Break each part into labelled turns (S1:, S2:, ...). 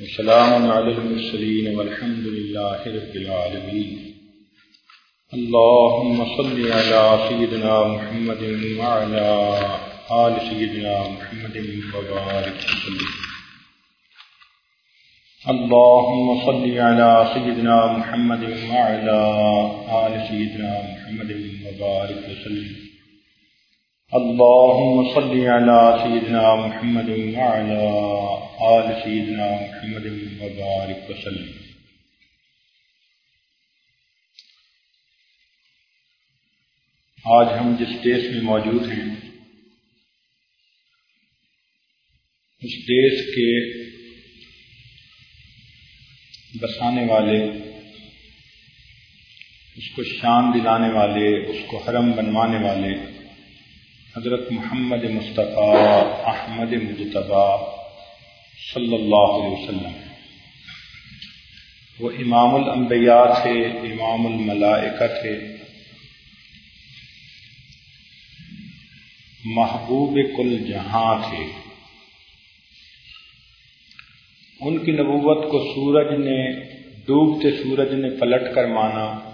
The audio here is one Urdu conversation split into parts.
S1: وسلام على المرسلين والحمد لله رب العالمين اللهم صل على سيدنا محمد وعلى آل سيدنا محمد وبارك وسلم. اللهم صل على سيدنا محمد وعلى آل سيدنا محمد وبارك وسلم. اللهم صل على سيدنا محمد وعلى آل سيدنا محمد وبارك وسلم. آج ہم جس دیش میں موجود ہیں، اس دیش کے بسانے والے، اس کو شان دلانے والے، اس کو حرم بنوانے والے حضرت محمد مصطفیٰ، احمد مجتبہ صلی اللہ علیہ وسلم۔ وہ امام الانبیاء تھے، امام الملائکہ تھے۔ محبوب کل جہاں تھے۔ ان کی نبوت کو سورج نے ڈوبتے سورج نے پلٹ کر مانا،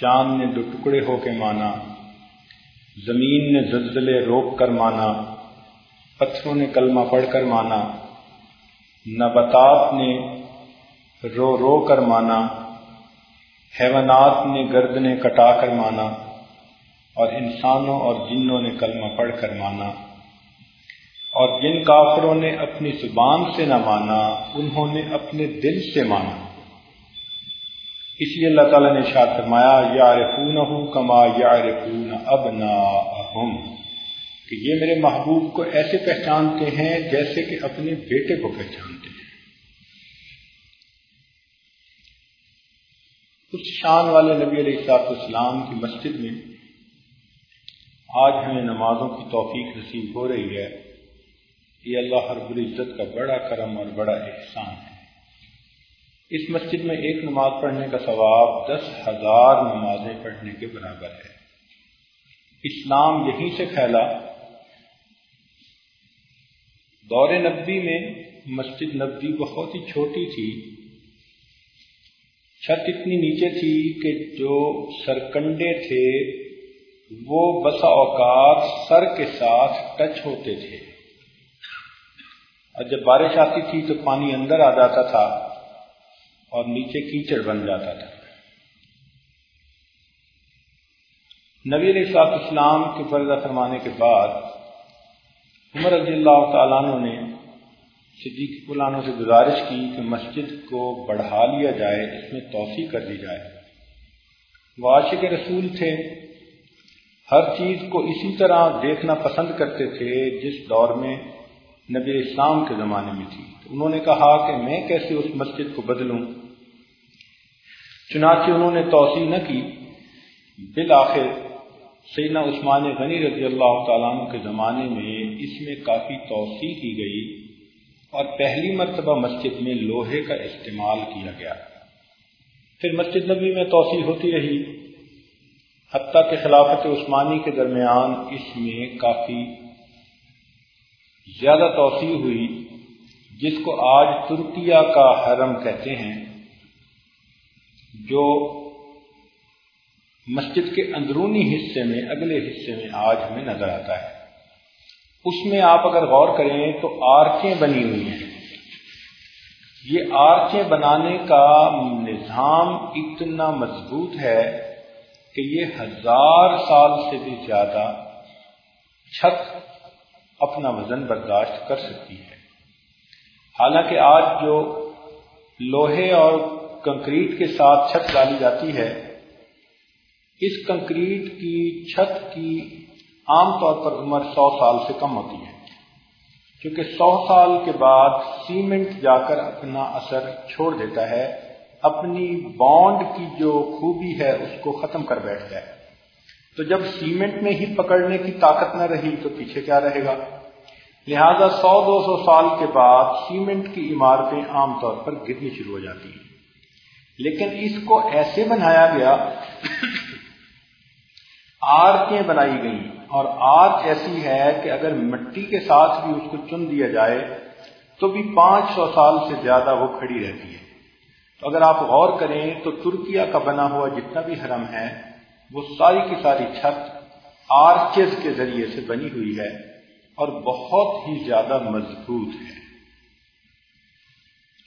S1: چاند نے دو ٹکڑے ہو کے مانا۔ زمین نے زلزلے روک کر مانا، پتھروں نے کلمہ پڑھ کر مانا، نباتات نے رو رو کر مانا، حیوانات نے گردنے کٹا کر مانا، اور انسانوں اور جنوں نے کلمہ پڑھ کر مانا۔ اور جن کافروں نے اپنی زبان سے نہ مانا، انہوں نے اپنے دل سے مانا۔ اس لیے اللہ تعالیٰ نے شاد فرمایا یار ہوں کما یار اب کہ یہ میرے محبوب کو ایسے پہچانتے ہیں جیسے کہ اپنے بیٹے کو پہچانتے ہیں۔ اس شان والے نبی علیہ السلاط اسلام کی مسجد میں آج ہمیں نمازوں کی توفیق نصیب ہو رہی ہے۔ یہ اللہ رب العزت کا بڑا کرم اور بڑا احسان ہے۔ اس مسجد میں ایک نماز پڑھنے کا ثواب دس ہزار نمازیں پڑھنے کے برابر ہے۔ اسلام یہیں سے پھیلا۔ دور نبی میں مسجد نبی بہت ہی چھوٹی تھی۔ چھت اتنی نیچے تھی کہ جو سرکنڈے تھے، وہ بسا اوقات سر کے ساتھ ٹچ ہوتے تھے۔ اور جب بارش آتی تھی تو پانی اندر آ جاتا تھا۔ اور نیچے کیچڑ بن جاتا تھا۔ نبی علیہ السلاط اسلام کے فرضہ فرمانے کے بعد عمر رضی اللہ تعالیٰ نے صدیق فلانوں سے گزارش کی کہ مسجد کو بڑھا لیا جائے، اس میں توسیع کر دی جائے۔ وہ عاشق رسول تھے۔ ہر چیز کو اسی طرح دیکھنا پسند کرتے تھے جس دور میں نبی اسلام کے زمانے میں تھی۔ انہوں نے کہا کہ میں کیسے اس مسجد کو بدلوں؟ چنانچہ انہوں نے توسیع نہ کی۔ بالآخر سیدنا عثمان غنی رضی اللہ تعالیٰ عنہ کے زمانے میں اس میں کافی توسیع کی گئی اور پہلی مرتبہ مسجد میں لوہے کا استعمال کیا گیا۔ پھر مسجد نبی میں توسیع ہوتی رہی۔ حتیٰ کہ خلافت عثمانی کے درمیان اس میں کافی زیادہ توسیع ہوئی، جس کو آج ترکیہ کا حرم کہتے ہیں۔ جو مسجد کے اندرونی حصے میں، اگلے حصے میں آج ہمیں نظر آتا ہے۔ اس میں آپ اگر غور کریں تو آرچیں بنی ہوئی ہیں۔ یہ آرچیں بنانے کا نظام اتنا مضبوط ہے کہ یہ ہزار سال سے بھی زیادہ چھت اپنا وزن برداشت کر سکتی ہے۔ حالانکہ آج جو لوہے اور کنکریٹ کے ساتھ چھت ڈالی جاتی ہے۔ اس کنکریٹ کی چھت کی عام طور پر عمر سو سال سے کم ہوتی ہے، کیونکہ سو سال کے بعد سیمنٹ جا کر اپنا اثر چھوڑ دیتا ہے، اپنی بانڈ کی جو خوبی ہے اس کو ختم کر بیٹھتا ہے۔ تو جب سیمنٹ میں ہی پکڑنے کی طاقت نہ رہی تو پیچھے کیا رہے گا؟ لہذا سو دو سو سال کے بعد سیمنٹ کی عمارتیں عام طور پر گرنی شروع ہو جاتی ہیں۔ لیکن اس کو ایسے بنایا گیا آرچیں بنائی گئیں۔ اور آرچ ایسی ہے کہ اگر مٹی کے ساتھ بھی اس کو چن دیا جائے، تو بھی پانچ سو سال سے زیادہ وہ کھڑی رہتی ہے۔ تو اگر آپ غور کریں، تو ترکیا کا بنا ہوا جتنا بھی حرم ہے وہ ساری کی ساری چھت آرچز کے ذریعے سے بنی ہوئی ہے اور بہت ہی زیادہ مضبوط ہے۔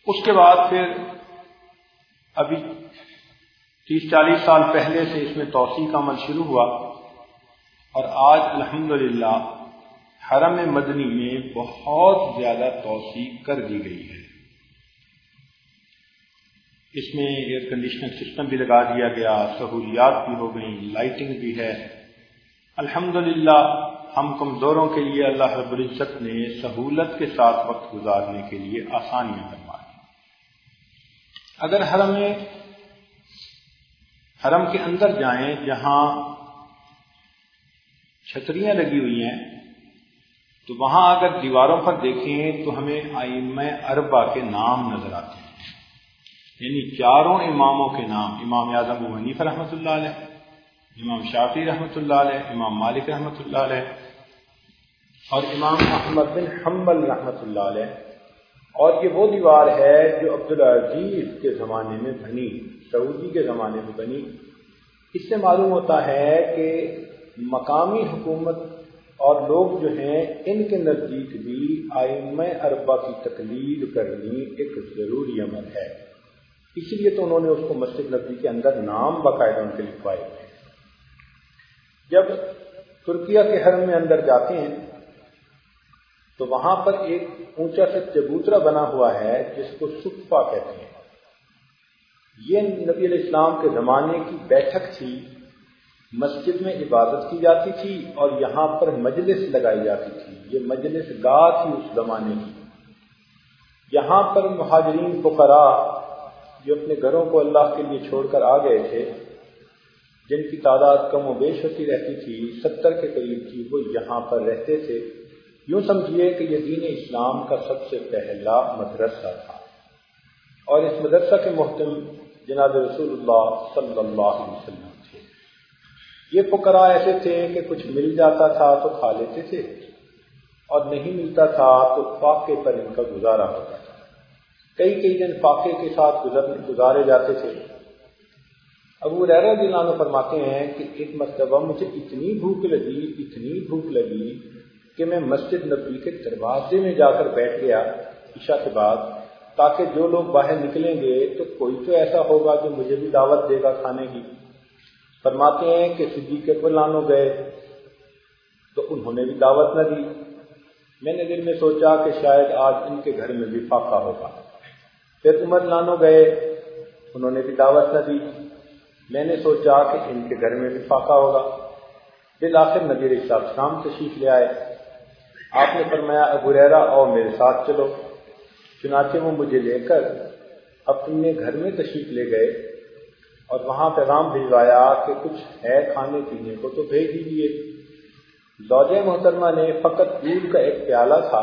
S1: اس کے بعد پھر ابھی تیس چالیس سال پہلے سے اس میں توسیع کا عمل شروع ہوا اور آج الحمدللہ حرم مدنی میں بہت زیادہ توسیع کر دی گئی ہے۔ اس میں ایئر کنڈیشنر سسٹم بھی لگا دیا گیا، سہولیات بھی ہو گئی لائٹنگ بھی ہے۔ الحمدللہ ہم کمزوروں کے لیے اللہ رب العزت نے سہولت کے ساتھ وقت گزارنے کے لیے آسانیاں اگر حرم حرم کے اندر جائیں جہاں چھتریاں لگی ہوئی ہیں، تو وہاں اگر دیواروں پر دیکھیں تو ہمیں آئم اربا کے نام نظر آتے ہیں۔ یعنی چاروں اماموں کے نام، امام اعظم حنیف رحمۃ اللہ علیہ، امام شافی رحمۃ اللہ علیہ، امام مالک رحمۃ اللہ علیہ اور امام احمد بن حمل رحمۃ اللہ علیہ۔ اور یہ وہ دیوار ہے جو عبدالعزیز کے زمانے میں بنی، سعودی کے زمانے میں بنی۔ اس سے معلوم ہوتا ہے کہ مقامی حکومت اور لوگ جو ہیں، ان کے نزدیک بھی آئم اربا کی تقلید کرنی ایک ضروری عمل ہے۔ اس لیے تو انہوں نے اس کو مسجد نبی کے اندر نام باقاعدہ ان کے لکھوائے جب ترکیا کے حرم میں اندر جاتے ہیں تو وہاں پر ایک اونچا سے چبوترا بنا ہوا ہے، جس کو سکفا کہتے ہیں۔ یہ نبی علیہ السلام کے زمانے کی بیٹھک تھی۔ مسجد میں عبادت کی جاتی تھی اور یہاں پر مجلس لگائی جاتی تھی۔ یہ مجلس گاہ تھی اس زمانے کی۔ یہاں پر مہاجرین فقرا جو اپنے گھروں کو اللہ کے لیے چھوڑ کر آ گئے تھے، جن کی تعداد کم و بیش ہوتی رہتی تھی، ستر کے قریب تھی، وہ یہاں پر رہتے تھے۔ یوں سمجھیے کہ یہ دین اسلام کا سب سے پہلا مدرسہ تھا۔ اور اس مدرسہ کے محتم جناب رسول اللہ صلی اللہ علیہ وسلم یہ فقرا ایسے تھے کہ کچھ مل جاتا تھا تو کھا لیتے تھے، اور نہیں ملتا تھا تو فاقے پر ان کا گزارا ہوتا تھا۔ کئی کئی دن فاقے کے ساتھ گزارے جاتے تھے۔ ابو ریرا جلانو فرماتے ہیں کہ ایک مرتبہ مجھے اتنی بھوک لگی، اتنی بھوک لگی کہ میں مسجد نبی کے دروازے میں جا کر بیٹھ گیا عشاء کے بعد، تاکہ جو لوگ باہر نکلیں گے تو کوئی تو ایسا ہوگا جو مجھے بھی دعوت دے گا کھانے کی۔ فرماتے ہیں کہ صدیق پر لانو گئے، تو انہوں نے بھی دعوت نہ دی۔ میں نے دل میں سوچا کہ شاید آج ان کے گھر میں بھی فاقہ ہوگا۔ پھر عمر لانو گئے، انہوں نے بھی دعوت نہ دی۔ میں نے سوچا کہ ان کے گھر میں بھی فاقہ ہوگا۔ بالآخر نبیر صاحب شام تشریف لے آئے۔ آپ نے فرمایا، ابو ریرا اور میرے ساتھ چلو. چنانچہ وہ مجھے لے کر اپنے گھر میں تشریف لے گئے اور وہاں پیغام بھجوایا کہ کچھ ہے کھانے پینے کو تو بھیج دیجیے زوجہ محترمہ نے فقط دودھ کا ایک پیالہ تھا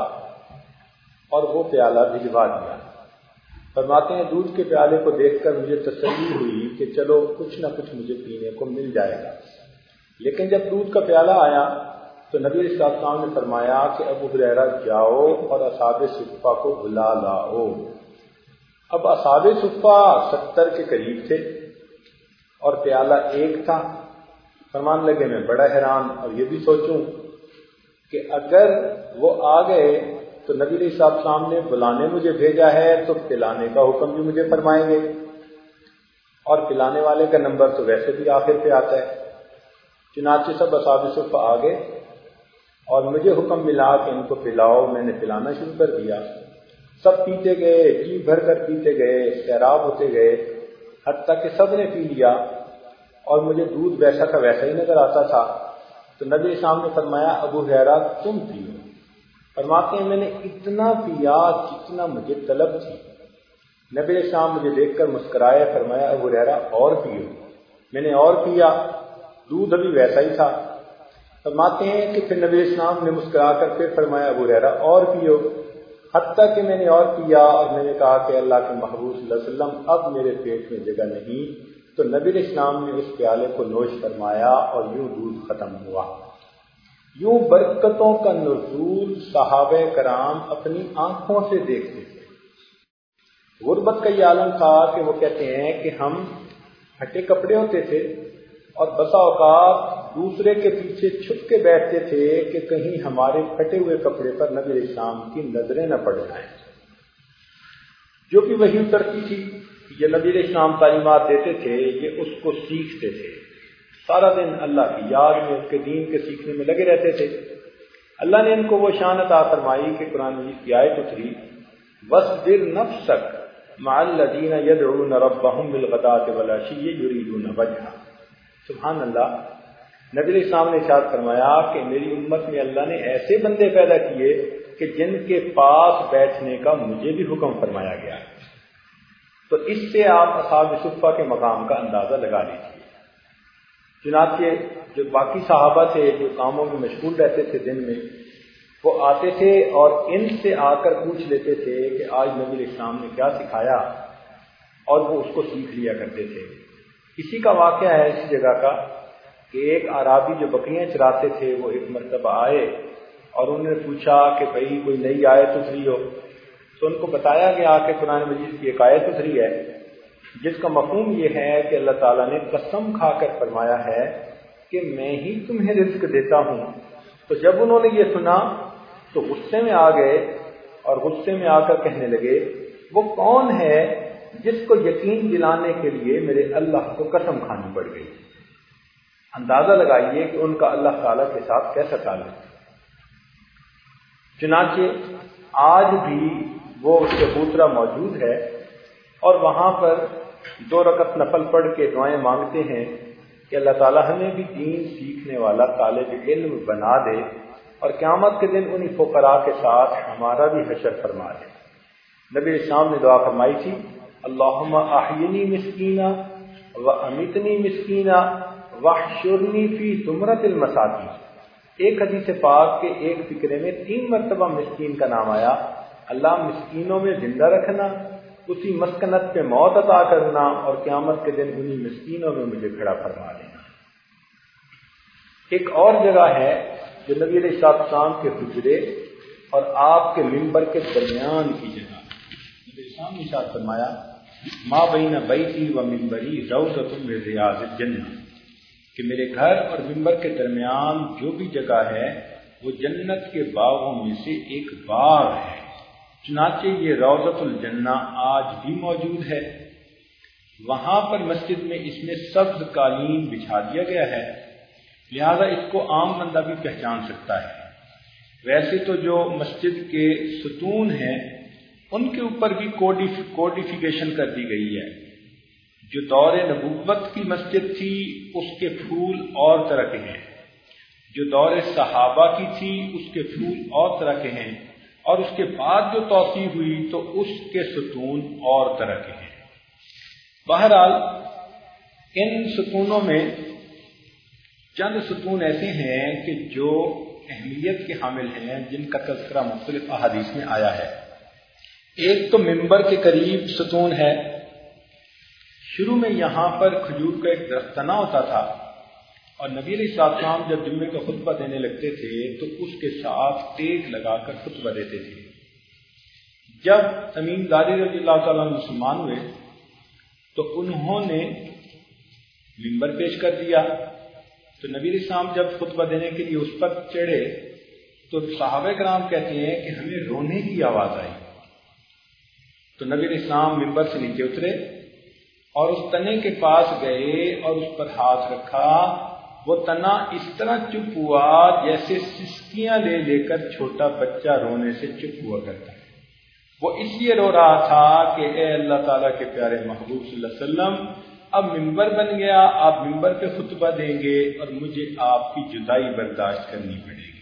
S1: اور وہ پیالہ بھجوا دیا۔ فرماتے ہیں، دودھ کے پیالے کو دیکھ کر مجھے تسلی ہوئی کہ چلو، کچھ نہ کچھ مجھے پینے کو مل جائے گا۔ لیکن جب دودھ کا پیالہ آیا تو نبی السلام نے فرمایا کہ ابو حریرا جاؤ اور اصاب صفا کو بلا لاؤ۔ اب اصاب صفا ستر کے قریب تھے اور پیالہ ایک تھا۔ فرمان لگے، میں بڑا حیران، اور یہ بھی سوچوں کہ اگر وہ آ گئے تو نبی علیہ صاحب صاحب نے بلانے مجھے بھیجا ہے تو پلانے کا حکم بھی مجھے فرمائیں گے۔ اور پلانے والے کا نمبر تو ویسے بھی آخر پہ آتا ہے۔ چنانچہ سب اصاب صف آ گئے۔ اور مجھے حکم ملا کہ ان کو پلاؤ، میں نے پلانا شروع کر دیا۔ سب پیتے گئے جی بھر کر پیتے گئے سیراب ہوتے گئے، حتیٰ کہ سب نے پی لیا۔ اور مجھے دودھ ویسا کا ویسا ہی نظر آتا تھا۔ تو نبی اسلام نے فرمایا، ابو حیرا، تم پیو۔ فرماتے ہیں، میں نے اتنا پیا جتنا مجھے طلب تھی۔ نبی اسلام مجھے دیکھ کر مسکرائے فرمایا، ابو حیرا، اور پیو۔ میں نے اور پیا۔ دودھ ابھی ویسا ہی تھا۔ فرماتے ہیں کہ پھر نبی اسلام نے مسکرا کر پھر فرمایا ابو ریرا اور پیو حتیٰ کہ میں نے اور کیا اور میں نے کہا کہ اللہ کے محبوب صلی اللہ علیہ وسلم اب میرے پیٹ میں جگہ نہیں۔ تو نبی اسلام نے اس پیالے کو نوش فرمایا اور یوں دودھ ختم ہوا۔ یوں برکتوں کا نزول صحابہ کرام اپنی آنکھوں سے دیکھتے تھے۔ غربت کا یہ عالم تھا کہ وہ کہتے ہیں کہ ہم پھٹے کپڑے ہوتے تھے اور بسا اوقات دوسرے کے پیچھے چھپ کے بیٹھتے تھے کہ کہیں ہمارے پھٹے ہوئے کپڑے پر نبی اسلام کی نظریں نہ پڑ جائیں جو کہ وہی اترتی تھی، یہ نبی اسلام تعلیمات دیتے تھے، یہ اس کو سیکھتے تھے۔ سارا دن اللہ کی یاد میں، اس کے دین کے سیکھنے میں لگے رہتے تھے۔ اللہ نے ان کو وہ شان عطا فرمائی کہ قرآن مجید کی آیت اتری بس دل نفسک مع الذين يدعون ربهم بالغداة والعشي يريدون وجهه سبحان اللہ نبی اسلام نے ارشاد فرمایا کہ میری امت میں اللہ نے ایسے بندے پیدا کیے کہ جن کے پاس بیٹھنے کا مجھے بھی حکم فرمایا گیا۔ تو اس سے آپ اصحاب صفا کے مقام کا اندازہ لگا لیجیے چنانچہ جو باقی صحابہ تھے، جو کاموں میں مشغول رہتے تھے دن میں، وہ آتے تھے اور ان سے آ کر پوچھ لیتے تھے کہ آج نبی اسلام نے کیا سکھایا اور وہ اس کو سیکھ لیا کرتے تھے۔ اسی کا واقعہ ہے اسی جگہ کا۔ کہ ایک عرابی جو بکریاں چراتے تھے، وہ ایک مرتبہ آئے اور انہوں نے پوچھا کہ بھائی کوئی نئی آیت اتری ہو؟ تو ان کو بتایا گیا کہ قرآن مجید کی ایک آیت اتری ہے، جس کا مفہوم یہ ہے کہ اللہ تعالیٰ نے قسم کھا کر فرمایا ہے کہ میں ہی تمہیں رزق دیتا ہوں۔ تو جب انہوں نے یہ سنا تو غصے میں آ گئے اور غصے میں آ کر کہنے لگے، وہ کون ہے جس کو یقین دلانے کے لیے میرے اللہ کو قسم کھانی پڑ گئی؟ اندازہ لگائیے کہ ان کا اللہ تعالی کے ساتھ کیسا تعلق چنانچہ آج بھی وہ چبوترا موجود ہے اور وہاں پر دو رکت نفل پڑھ کے دعائیں مانگتے ہیں کہ اللہ تعالیٰ ہمیں بھی دین سیکھنے والا طالب علم بنا دے اور قیامت کے دن انہیں فقراء کے ساتھ ہمارا بھی حشر فرما دے۔ نبی اسلام نے دعا فرمائی تھی اللہ آہینی مسکینہ و امیتنی مسکینہ و شرنی فی تمرت المساکی ایک حدیث پاک کے ایک فکرے میں تین مرتبہ مسکین کا نام آیا۔ اللہ مسکینوں میں زندہ رکھنا، اسی مسکنت پہ موت عطا کرنا اور قیامت کے دن انہیں مسکینوں میں مجھے کھڑا فرما دینا۔ ایک اور جگہ ہے جو نبی علیہ السلام کے حجرے اور آپ کے ممبر کے درمیان کی جگہ۔ نبی السلام نے فرمایا ماں بہین بیتی و ممبری روزت میں ریاض جنت کہ میرے گھر اور ممبر کے درمیان جو بھی جگہ ہے، وہ جنت کے باغوں میں سے ایک باغ ہے۔ چنانچہ یہ روزت الجنہ آج بھی موجود ہے۔ وہاں پر مسجد میں اس میں سبز قالین بچھا دیا گیا ہے۔ لہذا اس کو عام بندہ بھی پہچان سکتا ہے۔ ویسے تو جو مسجد کے ستون ہیں، ان کے اوپر بھی کوڈیفیکیشن کر دی گئی ہے۔ جو دور نبوت کی مسجد تھی، اس کے پھول اور طرح کے ہیں۔ جو دور صحابہ کی تھی، اس کے پھول اور طرح کے ہیں۔ اور اس کے بعد جو توسیع ہوئی، تو اس کے ستون اور طرح کے ہیں۔ بہرحال، ان ستونوں میں چند ستون ایسے ہیں کہ جو اہمیت کے حامل ہیں، جن کا تذکرہ مختلف احادیث میں آیا ہے۔ ایک تو ممبر کے قریب ستون ہے۔ شروع میں یہاں پر کھجور کا ایک درختنا ہوتا تھا اور نبی علیہ السلام جب جمعے کا خطبہ دینے لگتے تھے تو اس کے ساتھ ٹیک لگا کر خطبہ دیتے تھے۔ جب تمیم داری رضی اللہ تعالیٰ مسلمان ہوئے تو انہوں نے ممبر پیش کر دیا۔ تو نبی اسلام جب خطبہ دینے کے لیے اس پر چڑھے تو صحابہ کرام کہتے ہیں کہ ہمیں رونے کی آواز آئی۔ تو نبی اسلام ممبر سے نیچے اترے۔ اور اس تنے کے پاس گئے اور اس پر ہاتھ رکھا، وہ تنا اس طرح چپ ہوا جیسے سسکیاں لے لے کر چھوٹا بچہ رونے سے چپ ہوا کرتا ہے۔ وہ اس لیے رو رہا تھا کہ اے اللہ تعالیٰ کے پیارے محبوب صلی اللہ علیہ وسلم، اب ممبر بن گیا، آپ ممبر پہ خطبہ دیں گے اور مجھے آپ کی جدائی برداشت کرنی پڑے گی۔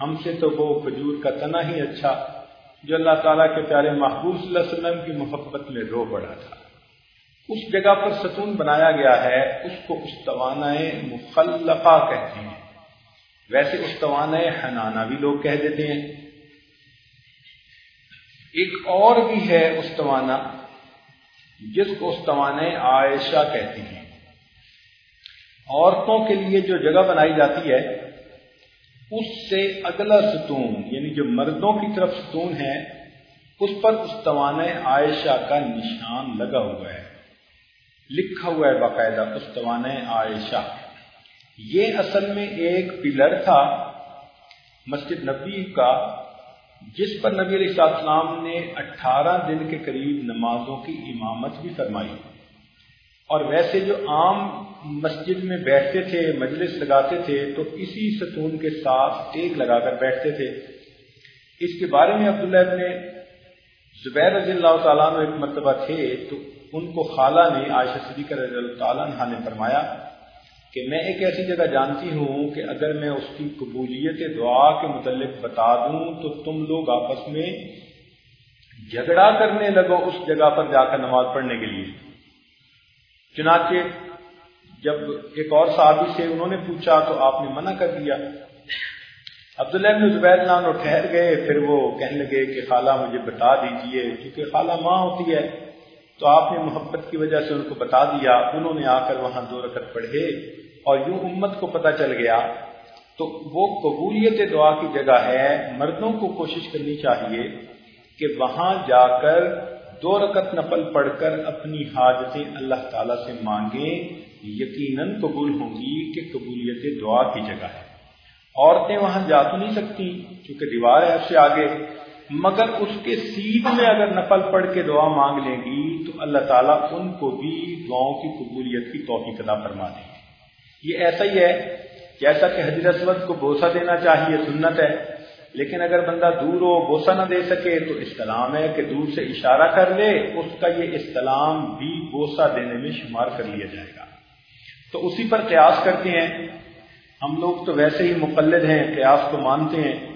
S1: ہم سے تو وہ کھجور کا تنا ہی اچھا جو اللہ تعالیٰ کے پیارے محبوب صلی اللہ علیہ وسلم کی محبت میں رو پڑا تھا۔ اس جگہ پر ستون بنایا گیا ہے، اس کو استوانۂ مخلفہ کہتے ہیں۔ ویسے استوانۂ حنانہ بھی لوگ کہہ دیتے ہیں۔ ایک اور بھی ہے استوانہ، جس کو استوان عائشہ کہتی ہیں۔ عورتوں کے لیے جو جگہ بنائی جاتی ہے، اس سے اگلا ستون یعنی جو مردوں کی طرف ستون ہے، اس پر استوان عائشہ کا نشان لگا ہوا ہے۔ لکھا ہوا ہے باقاعدہ استوان عائشہ۔ یہ اصل میں ایک پلر تھا مسجد نبی کا، جس پر نبی علیہ السلام نے اٹھارہ دن کے قریب نمازوں کی امامت بھی فرمائی۔ اور ویسے جو عام مسجد میں بیٹھتے تھے، مجلس لگاتے تھے، تو اسی ستون کے ساتھ ایک لگا کر بیٹھتے تھے۔ اس کے بارے میں عبداللہ ابن زبیر رضی اللہ تعالیٰ نے ایک مرتبہ تھے، تو ان کو خالہ نے عائشہ صدیقہ رضی اللہ تعالیٰ نے فرمایا کہ میں ایک ایسی جگہ جانتی ہوں کہ اگر میں اس کی قبولیت دعا کے متعلق بتا دوں تو تم لوگ آپس میں جھگڑا کرنے لگو اس جگہ پر جا کر نماز پڑھنے کے لیے۔ چنانچہ جب ایک اور صحابی سے انہوں نے پوچھا تو آپ نے منع کر دیا۔ عبداللہ بن زبیر نام ٹھہر گئے، پھر وہ کہنے لگے کہ خالہ مجھے بتا دیجیے، کیونکہ خالہ ماں ہوتی ہے۔ تو آپ نے محبت کی وجہ سے ان کو بتا دیا، انہوں نے آ کر وہاں دو رکعت پڑھے اور یوں امت کو پتہ چل گیا۔ تو وہ قبولیت دعا کی جگہ ہے، مردوں کو کوشش کرنی چاہیے کہ وہاں جا کر دو رکعت نفل پڑھ کر اپنی حاجتیں اللہ تعالی سے مانگیں۔ یقیناً قبول ہوں گی کہ قبولیت دعا کی جگہ ہے۔ عورتیں وہاں جا تو نہیں سکتی، کیونکہ دیوار ہے اس سے آگے۔ مگر اس کے سیدھ میں اگر نفل پڑھ کے دعا مانگ لیں گی، تو اللہ تعالیٰ ان کو بھی دعاؤں کی قبولیت کی توفیق ادا فرما دیں گے یہ ایسا ہی ہے جیسا کہ حضرت اسود کو بوسہ دینا چاہیے سنت ہے، لیکن اگر بندہ دور ہو، بوسہ نہ دے سکے، تو استلام ہے کہ دور سے اشارہ کر لے، اس کا یہ استلام بھی بوسہ دینے میں شمار کر لیا جائے گا۔ تو اسی پر قیاس کرتے ہیں۔ ہم لوگ تو ویسے ہی مقلد ہیں، قیاس کو مانتے ہیں۔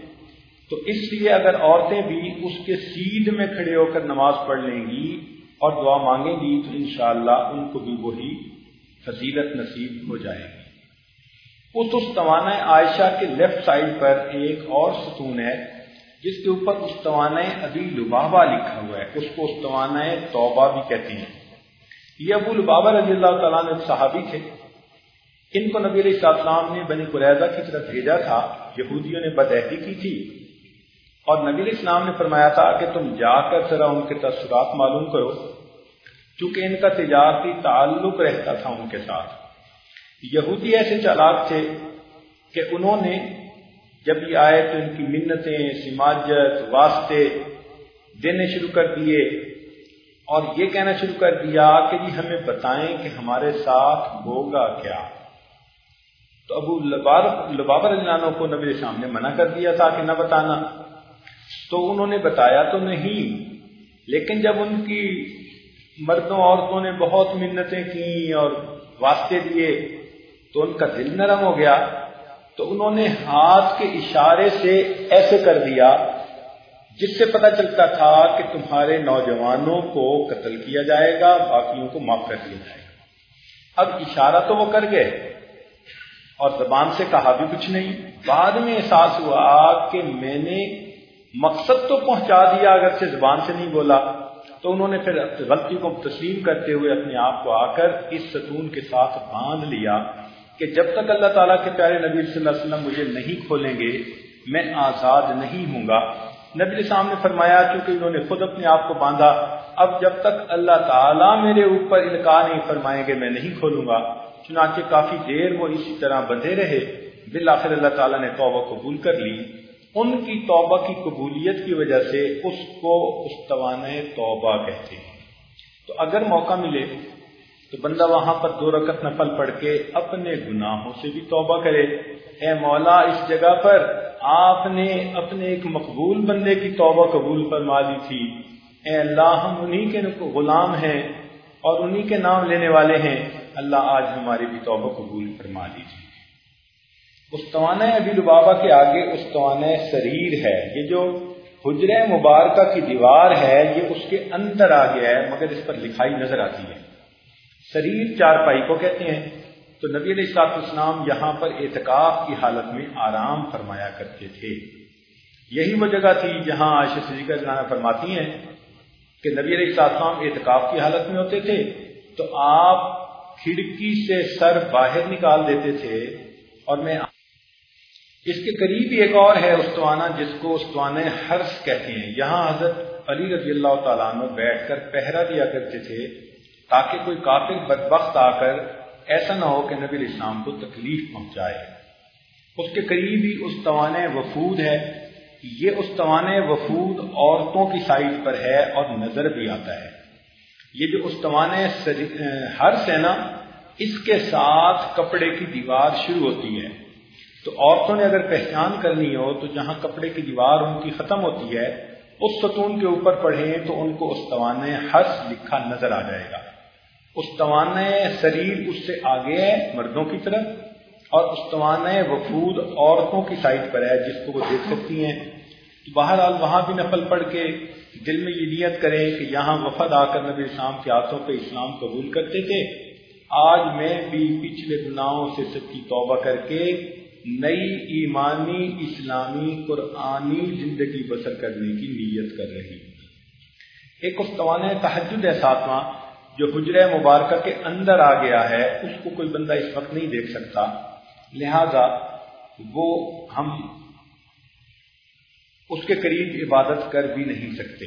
S1: تو اس لیے اگر عورتیں بھی اس کے سیدھ میں کھڑے ہو کر نماز پڑھ لیں گی اور دعا مانگیں گی، تو انشاءاللہ ان کو بھی وہی فضیلت نصیب ہو جائے گی۔ اس استوانہ عائشہ کے لیفٹ سائڈ پر ایک اور ستون ہے، جس کے اوپر استوانہ ابھی لبابا لکھا ہوا ہے۔ اس کو استوانہ توبہ بھی کہتی ہیں۔ یہ ابو لبابا رضی اللہ تعالیٰ نے صحابی تھے۔ ان کو نبی علیہ السلام نے بنی قریضہ کی طرف بھیجا تھا۔ یہودیوں نے بدعہدی کی تھی۔ اور نبی علیہ السلام نے فرمایا تھا کہ تم جا کر ذرا ان کے تاثرات معلوم کرو، کیونکہ ان کا تجارتی تعلق رہتا تھا ان کے ساتھ۔ یہودی ایسے چالاک تھے کہ انہوں نے جب یہ آئے تو ان کی منتیں، سماجت، واسطے دینے شروع کر دیے اور یہ کہنا شروع کر دیا کہ جی ہمیں بتائیں کہ ہمارے ساتھ ہوگا کیا۔ تو ابو لبابر اجلانوں کو نبی السلام نے منع کر دیا تھا کہ نہ بتانا۔ تو انہوں نے بتایا تو نہیں، لیکن جب ان کی مردوں عورتوں نے بہت منتیں کی اور واسطے دیے تو ان کا دل نرم ہو گیا، تو انہوں نے ہاتھ کے اشارے سے ایسے کر دیا جس سے پتہ چلتا تھا کہ تمہارے نوجوانوں کو قتل کیا جائے گا، باقیوں کو معاف کر دیا جائے گا۔ اب اشارہ تو وہ کر گئے اور زبان سے کہا بھی کچھ نہیں۔ بعد میں احساس ہوا کہ میں نے مقصد تو پہنچا دیا اگر سے زبان سے نہیں بولا، تو انہوں نے پھر غلطی کو تسلیم کرتے ہوئے اپنے آپ کو آ کر اس ستون کے ساتھ باندھ لیا کہ جب تک اللہ تعالیٰ کے پیارے نبی صلی اللہ علیہ وسلم مجھے نہیں کھولیں گے، میں آزاد نہیں ہوں گا۔ نبی السلام نے فرمایا کیونکہ انہوں نے خود اپنے آپ کو باندھا، اب جب تک اللہ تعالیٰ میرے اوپر القاع نہیں فرمائیں گے، میں نہیں کھولوں گا۔ چنانچہ کافی دیر وہ اسی طرح بندھے رہے۔ بالآخر اللہ تعالیٰ نے توبہ قبول کر لی۔ ان کی توبہ کی قبولیت کی وجہ سے اس کو استوان توبہ کہتے ہیں۔ تو اگر موقع ملے تو بندہ وہاں پر دو رکعت نفل پڑھ کے اپنے گناہوں سے بھی توبہ کرے۔ اے مولا، اس جگہ پر آپ نے اپنے ایک مقبول بندے کی توبہ قبول فرما لی تھی۔ اے اللہ، ہم انہی کے غلام ہیں اور انہی کے نام لینے والے ہیں۔ اللہ آج ہماری بھی توبہ قبول فرما لیجیے استوانہ ابی لبابا کے آگے استوانہ سریر ہے۔ یہ جو حجر مبارکہ کی دیوار ہے، یہ اس کے اندر آ گیا ہے، مگر اس پر لکھائی نظر آتی ہے۔ سریر چار پائی کو کہتے ہیں۔ تو نبی علیہ السلاط اسلام یہاں پر اعتکاف کی حالت میں آرام فرمایا کرتے تھے۔ یہی وہ جگہ تھی جہاں عائشہ صدیقہ جنانہ فرماتی ہیں کہ نبی علیہ السلام اعتکاف کی حالت میں ہوتے تھے۔ تو آپ کھڑکی سے سر باہر نکال دیتے تھے اور میں اس کے قریب ایک اور ہے استوانہ جس کو استوان حرف کہتے ہیں۔ یہاں حضرت علی رضی اللہ تعالیٰ عنہ بیٹھ کر پہرا دیا کرتے تھے تاکہ کوئی کافر بدبخت آ کر ایسا نہ ہو کہ نبی اسلام کو تکلیف پہنچائے۔ اس کے قریب ہی استوان وفود ہے۔ یہ استوان وفود عورتوں کی سائڈ پر ہے اور نظر بھی آتا ہے۔ یہ جو استوان ہر سینا اس کے ساتھ کپڑے کی دیوار شروع ہوتی ہے۔ تو عورتوں نے اگر پہچان کرنی ہو تو جہاں کپڑے کی دیوار ان کی ختم ہوتی ہے، اس ستون کے اوپر پڑھیں تو ان کو استوان حس لکھا نظر آ جائے گا۔ استوان شریر اس سے آگے ہے، مردوں کی طرف، اور استوان وفود عورتوں کی سائڈ پر ہے، جس کو وہ دیکھ سکتی ہیں۔ تو بہرحال وہاں بھی نفل پڑھ کے دل میں یہ نیت کریں کہ یہاں وفد آ کر نبی اسلام کے ہاتھوں پہ اسلام قبول کرتے تھے۔ آج میں بھی پچھلے گناہوں سے سب کی توبہ کر کے نئی ایمانی اسلامی قرآنی زندگی بسر کرنے کی نیت کر رہی ایک استوان تحجد ہے ساتواں، جو حجر مبارکہ کے اندر آ گیا ہے، اس کو کوئی بندہ اس وقت نہیں دیکھ سکتا۔ لہذا وہ ہم اس کے قریب عبادت کر بھی نہیں سکتے۔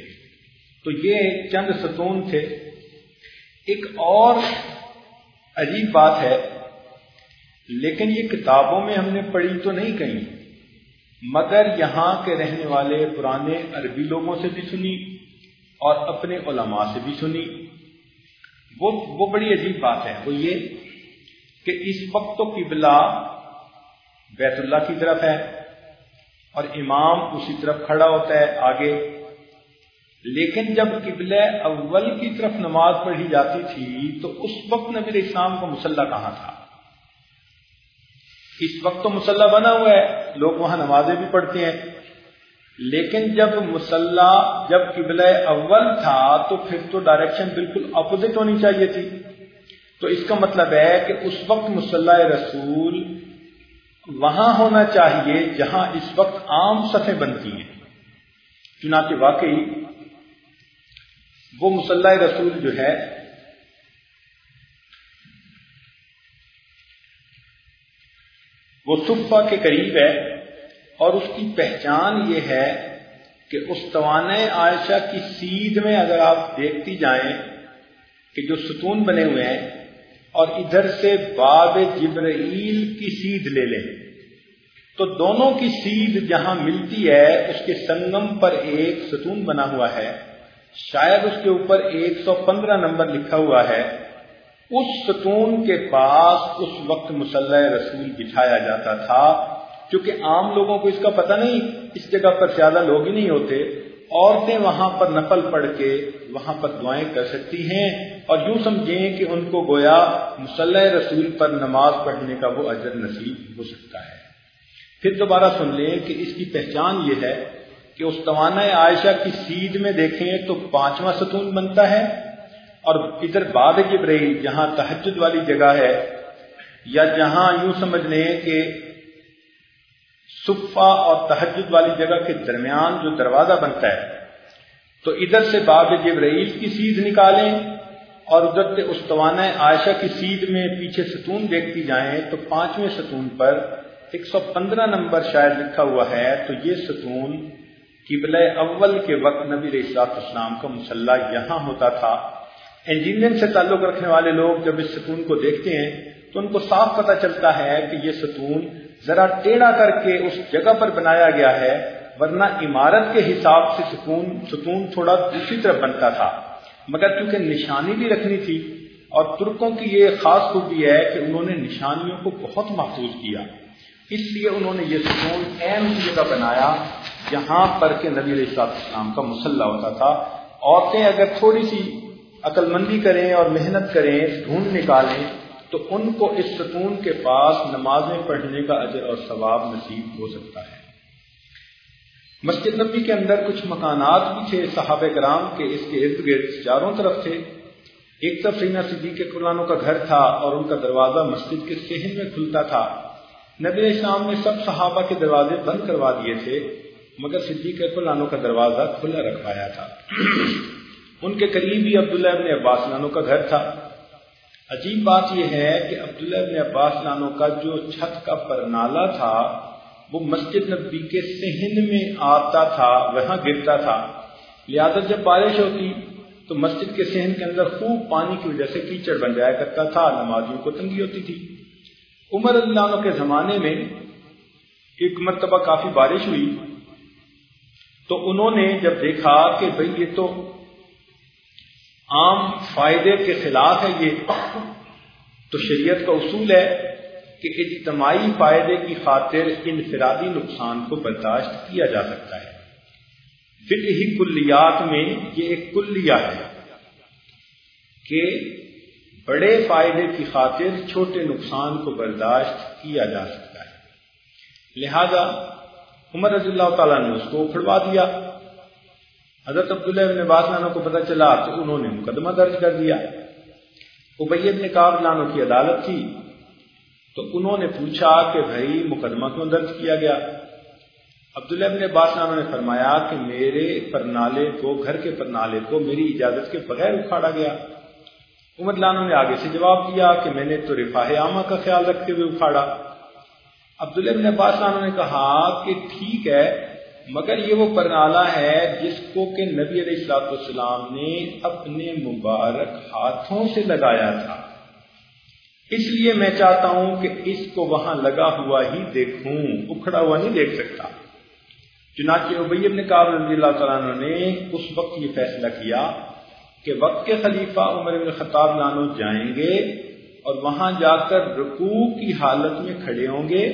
S1: تو یہ چند ستون تھے۔ ایک اور عجیب بات ہے لیکن یہ کتابوں میں ہم نے پڑھی تو نہیں کہیں۔ مگر یہاں کے رہنے والے پرانے عربی لوگوں سے بھی سنی اور اپنے علماء سے بھی سنی۔ وہ وہ بڑی عجیب بات ہے۔ وہ یہ کہ اس وقت تو قبلہ بیت اللہ کی طرف ہے اور امام اسی طرف کھڑا ہوتا ہے آگے۔ لیکن جب قبل اول کی طرف نماز پڑھی جاتی تھی تو اس وقت نبی اسلام کا مسلح کہاں تھا؟ اس وقت تو مسلح بنا ہوا ہے، لوگ وہاں نمازیں بھی پڑھتے ہیں۔ لیکن جب مسلح، جب قبل اول تھا، تو پھر تو ڈائریکشن بالکل اپوزٹ ہونی چاہیے تھی۔ تو اس کا مطلب ہے کہ اس وقت مسلح رسول وہاں ہونا چاہیے، جہاں اس وقت عام صفیں بنتی ہیں۔ چنانچہ واقعی وہ مسلح رسول جو ہے وہ صفا کے قریب ہے اور اس کی پہچان یہ ہے کہ اس توان عائشہ کی سیدھ میں اگر آپ دیکھتی جائیں کہ جو ستون بنے ہوئے ہیں اور ادھر سے باب جبرائیل کی سیدھ لے لیں، تو دونوں کی سیدھ جہاں ملتی ہے، اس کے سنگم پر ایک ستون بنا ہوا ہے، شاید اس کے اوپر ایک سو پندرہ نمبر لکھا ہوا ہے۔ اس ستون کے پاس اس وقت مسلح رسول بٹھایا جاتا تھا، کیونکہ عام لوگوں کو اس کا پتہ نہیں، اس جگہ پر زیادہ لوگ ہی نہیں ہوتے۔ عورتیں وہاں پر نفل پڑھ کے وہاں پر دعائیں کر سکتی ہیں، اور یوں سمجھیں کہ ان کو گویا مسلح رسول پر نماز پڑھنے کا وہ اجر نصیب ہو سکتا ہے۔ پھر دوبارہ سن لیں کہ اس کی پہچان یہ ہے کہ اس توانہ عائشہ کی سیدھ میں دیکھیں تو پانچواں ستون بنتا ہے۔ اور ادھر باد جبرائیل جہاں تحجد والی جگہ ہے، یا جہاں یوں سمجھ لیں کہ صفا اور تحجد والی جگہ کے درمیان جو دروازہ بنتا ہے، تو ادھر سے باب جبرائیل کی سیدھ نکالیں اور ادھر سے استوانہ عائشہ کی سیدھ میں پیچھے ستون دیکھتی جائیں، تو پانچویں ستون پر ایک سو پندرہ نمبر شاید لکھا ہوا ہے، تو یہ ستون قبل اول کے وقت نبی رساط اسلام کا مسلح یہاں ہوتا تھا۔ انجینئر سے تعلق رکھنے والے لوگ جب اس ستون کو دیکھتے ہیں تو ان کو صاف پتہ چلتا ہے کہ یہ ستون ذرا ٹیڑھا کر کے اس جگہ پر بنایا گیا ہے، ورنہ عمارت کے حساب سے ستون ستون تھوڑا دوسری طرف بنتا تھا۔ مگر کیونکہ نشانی بھی رکھنی تھی اور ترکوں کی یہ خاص خوبی ہے کہ انہوں نے نشانیوں کو بہت محفوظ کیا۔ اس لیے انہوں نے یہ ستون اہم جگہ بنایا جہاں پر کے نبی علیہ السلام کا مسلح ہوتا تھا۔ عورتیں اگر تھوڑی سی عقل مندی کریں اور محنت کریں، ڈھونڈ نکالیں، تو ان کو اس ستون کے پاس نمازیں پڑھنے کا اجر اور ثواب نصیب ہو سکتا ہے۔ مسجد نبی کے اندر کچھ مکانات بھی تھے، صحابہ کرام کے اس کے ارد گرد چاروں طرف تھے۔ ایک طرف سینا صدیق کے قرآنوں کا گھر تھا اور ان کا دروازہ مسجد کے سہن میں کھلتا تھا۔ نبی اسلام نے سب صحابہ کے دروازے بند کروا دیے تھے، مگر صدیق قرآنوں کا دروازہ کھلا رکھوایا تھا۔ ان کے قریب ہی عبداللہ ابن عباس لانو کا گھر تھا۔ عجیب بات یہ ہے کہ عبداللہ ابن عباس لانو کا جو چھت کا پرنالا تھا، وہ مسجد نبی کے سہن میں آتا تھا، وہاں گرتا تھا۔ لہٰذا جب بارش ہوتی تو مسجد کے سہن کے اندر خوب پانی کی وجہ سے کیچڑ بن جایا کرتا تھا، نمازیوں کو تنگی ہوتی تھی۔ عمر اللہ عنہ کے زمانے میں ایک مرتبہ کافی بارش ہوئی تو انہوں نے جب دیکھا کہ بھئی یہ تو عام فائدے کے خلاف ہے یہ، تو شریعت کا اصول ہے کہ اجتماعی فائدے کی خاطر انفرادی نقصان کو برداشت کیا جا سکتا ہے۔ ہی کلیات میں یہ ایک کلیہ ہے کہ بڑے فائدے کی خاطر چھوٹے نقصان کو برداشت کیا جا سکتا ہے۔ لہذا عمر رضی اللہ تعالیٰ نے اس کو کھڑوا دیا۔ حضرت عبداللہ ابن باسلانوں کو پتہ چلا تو انہوں نے مقدمہ درج کر دیا۔ ابید نے کاب لانوں کی عدالت تھی تو انہوں نے پوچھا کہ بھائی مقدمہ کیوں درج کیا گیا؟ عبداللہ ابن عباس نے فرمایا کہ میرے پرنالے کو، گھر کے پرنالے کو میری اجازت کے بغیر اکھاڑا گیا۔ عمر لانوں نے آگے سے جواب دیا کہ میں نے تو رفاہ عامہ کا خیال رکھتے ہوئے اکھاڑا۔ عبداللہ ابن عباس لانوں نے کہا کہ ٹھیک ہے مگر یہ وہ پرنالہ ہے جس کو کہ نبی علیہ السلاط والسلام نے اپنے مبارک ہاتھوں سے لگایا تھا۔ اس لیے میں چاہتا ہوں کہ اس کو وہاں لگا ہوا ہی دیکھوں، اکھڑا ہوا نہیں دیکھ سکتا۔ چنانچہ ابی ابن کعب رضی اللہ تعالیٰ نے اس وقت یہ فیصلہ کیا کہ وقت کے خلیفہ عمر بن خطاب لانو جائیں گے اور وہاں جا کر رکوع کی حالت میں کھڑے ہوں گے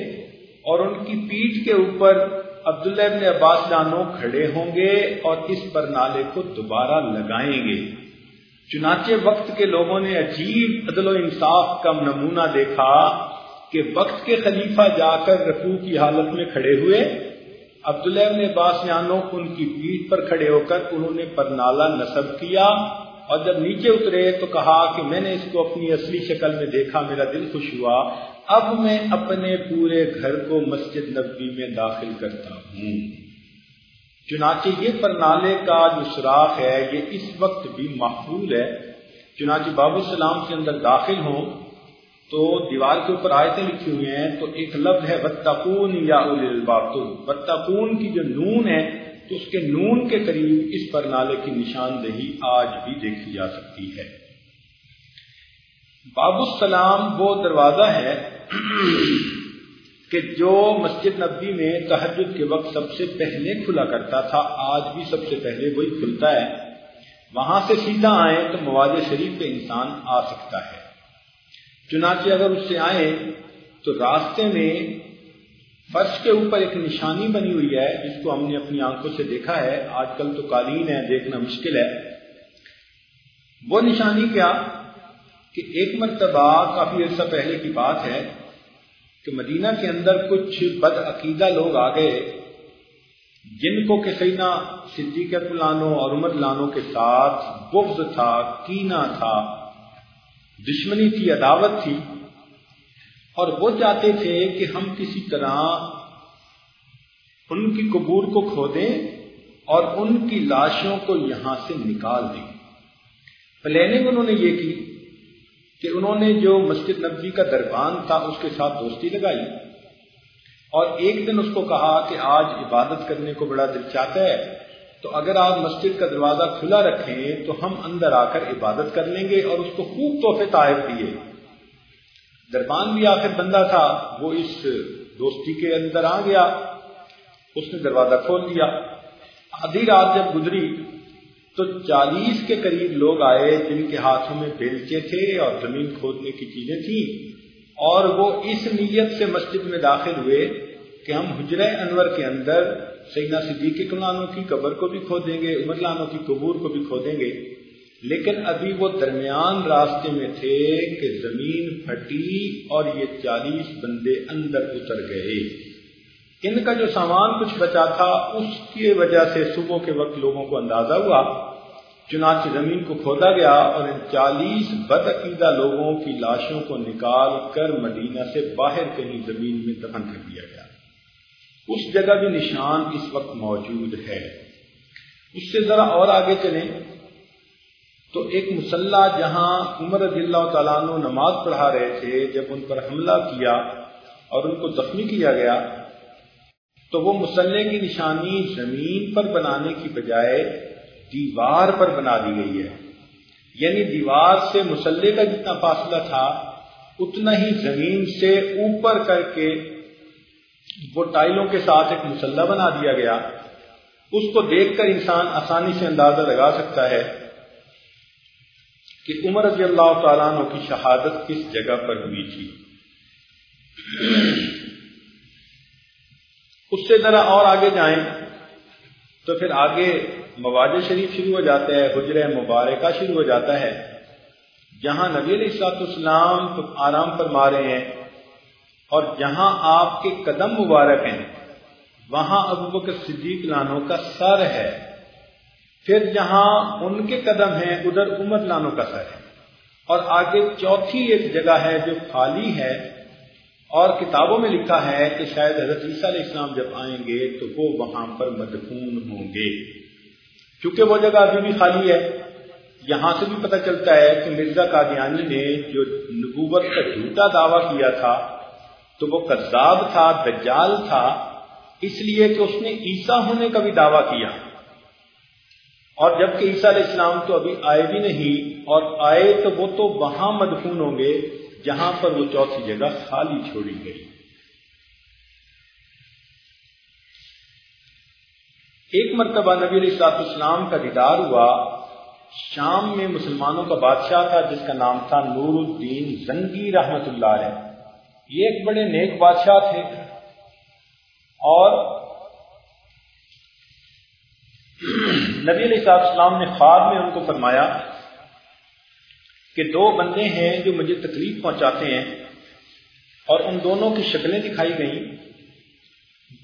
S1: اور ان کی پیٹھ کے اوپر عبداللہ ابن عباس لانو کھڑے ہوں گے اور اس پر نالے کو دوبارہ لگائیں گے۔ چنانچہ وقت کے لوگوں نے عجیب عدل و انصاف کا نمونہ دیکھا کہ وقت کے خلیفہ جا کر رکوع کی حالت میں کھڑے ہوئے۔ عبداللہ نے باسیانوں ان کی پیٹ پر کھڑے ہو کر انہوں نے پرنالہ نصب کیا اور جب نیچے اترے تو کہا کہ میں نے اس کو اپنی اصلی شکل میں دیکھا، میرا دل خوش ہوا۔ اب میں اپنے پورے گھر کو مسجد نبی میں داخل کرتا ہوں۔ چنانچہ یہ پرنالے کا جو سوراخ ہے، یہ اس وقت بھی محفوظ ہے۔ چنانچہ باب السلام کے اندر داخل ہوں تو دیوار کے اوپر آیتیں لکھی ہوئی ہیں۔ تو ایک لفظ ہے بتقون یا بتقون کی جو نون ہے، تو اس کے نون کے قریب اس پرنالے کی نشاندہی آج بھی دیکھی جا سکتی ہے۔ باب السلام وہ دروازہ ہے کہ جو مسجد نبی میں تحجد کے وقت سب سے پہلے کھلا کرتا تھا، آج بھی سب سے پہلے وہی کھلتا ہے۔ وہاں سے سیدھا آئے تو مواز شریف پہ انسان آ سکتا ہے۔ چنانچہ اگر اس سے آئے تو راستے میں فرش کے اوپر ایک نشانی بنی ہوئی ہے، جس کو ہم نے اپنی آنکھوں سے دیکھا ہے۔ آج کل تو قالین ہے دیکھنا مشکل ہے۔ وہ نشانی کیا؟ کہ ایک مرتبہ کافی عرصہ پہلے کی بات ہے کہ مدینہ کے اندر کچھ بد عقیدہ لوگ آ گئے جن کو کہ سینا صدیق لانو اور عمر لانو کے ساتھ بغض تھا کینا تھا، دشمنی تھی، عداوت تھی۔ اور وہ چاہتے تھے کہ ہم کسی طرح ان کی قبور کو کھو دیں اور ان کی لاشوں کو یہاں سے نکال دیں۔ پلاننگ انہوں نے یہ کی کہ انہوں نے جو مسجد نبوی کا دربان تھا، اس کے ساتھ دوستی لگائی۔ اور ایک دن اس کو کہا کہ آج عبادت کرنے کو بڑا دل چاہتا ہے، تو اگر آپ مسجد کا دروازہ کھلا رکھیں، تو ہم اندر آ کر عبادت کر لیں گے اور اس کو خوب تحفے طائف دیے دربان بھی آخر بندہ تھا، وہ اس دوستی کے اندر آ گیا، اس نے دروازہ کھول دیا۔ آدھی رات جب گزری تو چالیس کے قریب لوگ آئے جن کے ہاتھوں میں بیلچے تھے اور زمین کھودنے کی چیزیں تھیں۔ اور وہ اس نیت سے مسجد میں داخل ہوئے کہ ہم حجر انور کے اندر سیدنا صدیق کلانوں کی قبر کو بھی کھو دیں گے، عمر لانوں کی قبور کو بھی کھو دیں گے۔ لیکن ابھی وہ درمیان راستے میں تھے کہ زمین پھٹی اور یہ چالیس بندے اندر اتر گئے۔ ان کا جو سامان کچھ بچا تھا، اس کی وجہ سے صبح کے وقت لوگوں کو اندازہ ہوا چنانچہ زمین کو کھودا گیا اور ان چالیس بدعقیدہ لوگوں کی لاشوں کو نکال کر مدینہ سے باہر کہیں زمین میں دفن کر دیا گیا۔ اس جگہ بھی نشان اس وقت موجود ہے۔ اس سے ذرا اور آگے چلیں۔ تو ایک مسلح جہاں عمر رضی اللہ تعالیٰ عنہ نماز پڑھا رہے تھے، جب ان پر حملہ کیا اور ان کو زخمی کیا گیا، تو وہ مسلح کی نشانی زمین پر بنانے کی بجائے دیوار پر بنا دی گئی ہے۔ یعنی دیوار سے مسلح کا جتنا فاصلہ تھا، اتنا ہی زمین سے اوپر کر کے وہ ٹائلوں کے ساتھ ایک مسلح بنا دیا گیا۔ اس کو دیکھ کر انسان آسانی سے اندازہ لگا سکتا ہے کہ عمر رضی اللہ تعالیٰ عنہ کی شہادت کس جگہ پر ہوئی تھی۔ اس سے ذرا اور آگے جائیں تو پھر آگے مواج شریف شروع ہو جاتا ہے حجر مبارکہ شروع ہو جاتا ہے۔ جہاں نبی علیہ السلاط اسلام آرام پر مارے ہیں اور جہاں آپ کے قدم مبارک ہیں، وہاں ابو بکر صدیق لانو کا سر ہے۔ پھر جہاں ان کے قدم ہیں، ادھر عمر لانو کا سر ہے۔ اور آگے چوتھی ایک جگہ ہے جو خالی ہے اور کتابوں میں لکھا ہے کہ شاید حضرت عیسیٰ علیہ السلام جب آئیں گے تو وہ وہاں پر مدفون ہوں گے۔ کیونکہ وہ جگہ ابھی بھی خالی ہے، یہاں سے بھی پتہ چلتا ہے کہ مرزا قادیانی نے جو نبوت کا جھوٹا دعویٰ کیا تھا، تو وہ قذاب تھا، دجال تھا، اس لیے کہ اس نے عیسیٰ ہونے کا بھی دعویٰ کیا۔ اور جبکہ عیسیٰ علیہ السلام تو ابھی آئے بھی نہیں، اور آئے تو وہ تو وہاں مدفون ہوں گے، جہاں پر وہ چوتھی جگہ خالی چھوڑی گئی۔ ایک مرتبہ نبی علیہ السلاط اسلام کا دیدار ہوا، شام میں مسلمانوں کا بادشاہ تھا، جس کا نام تھا نور الدین زنگی رحمت اللہ علیہ۔ یہ ایک بڑے نیک بادشاہ تھے۔ اور نبی علیہ السلام نے خواب میں ان کو فرمایا کہ دو بندے ہیں جو مجھے تکلیف پہنچاتے ہیں اور ان دونوں کی شکلیں دکھائی گئیں۔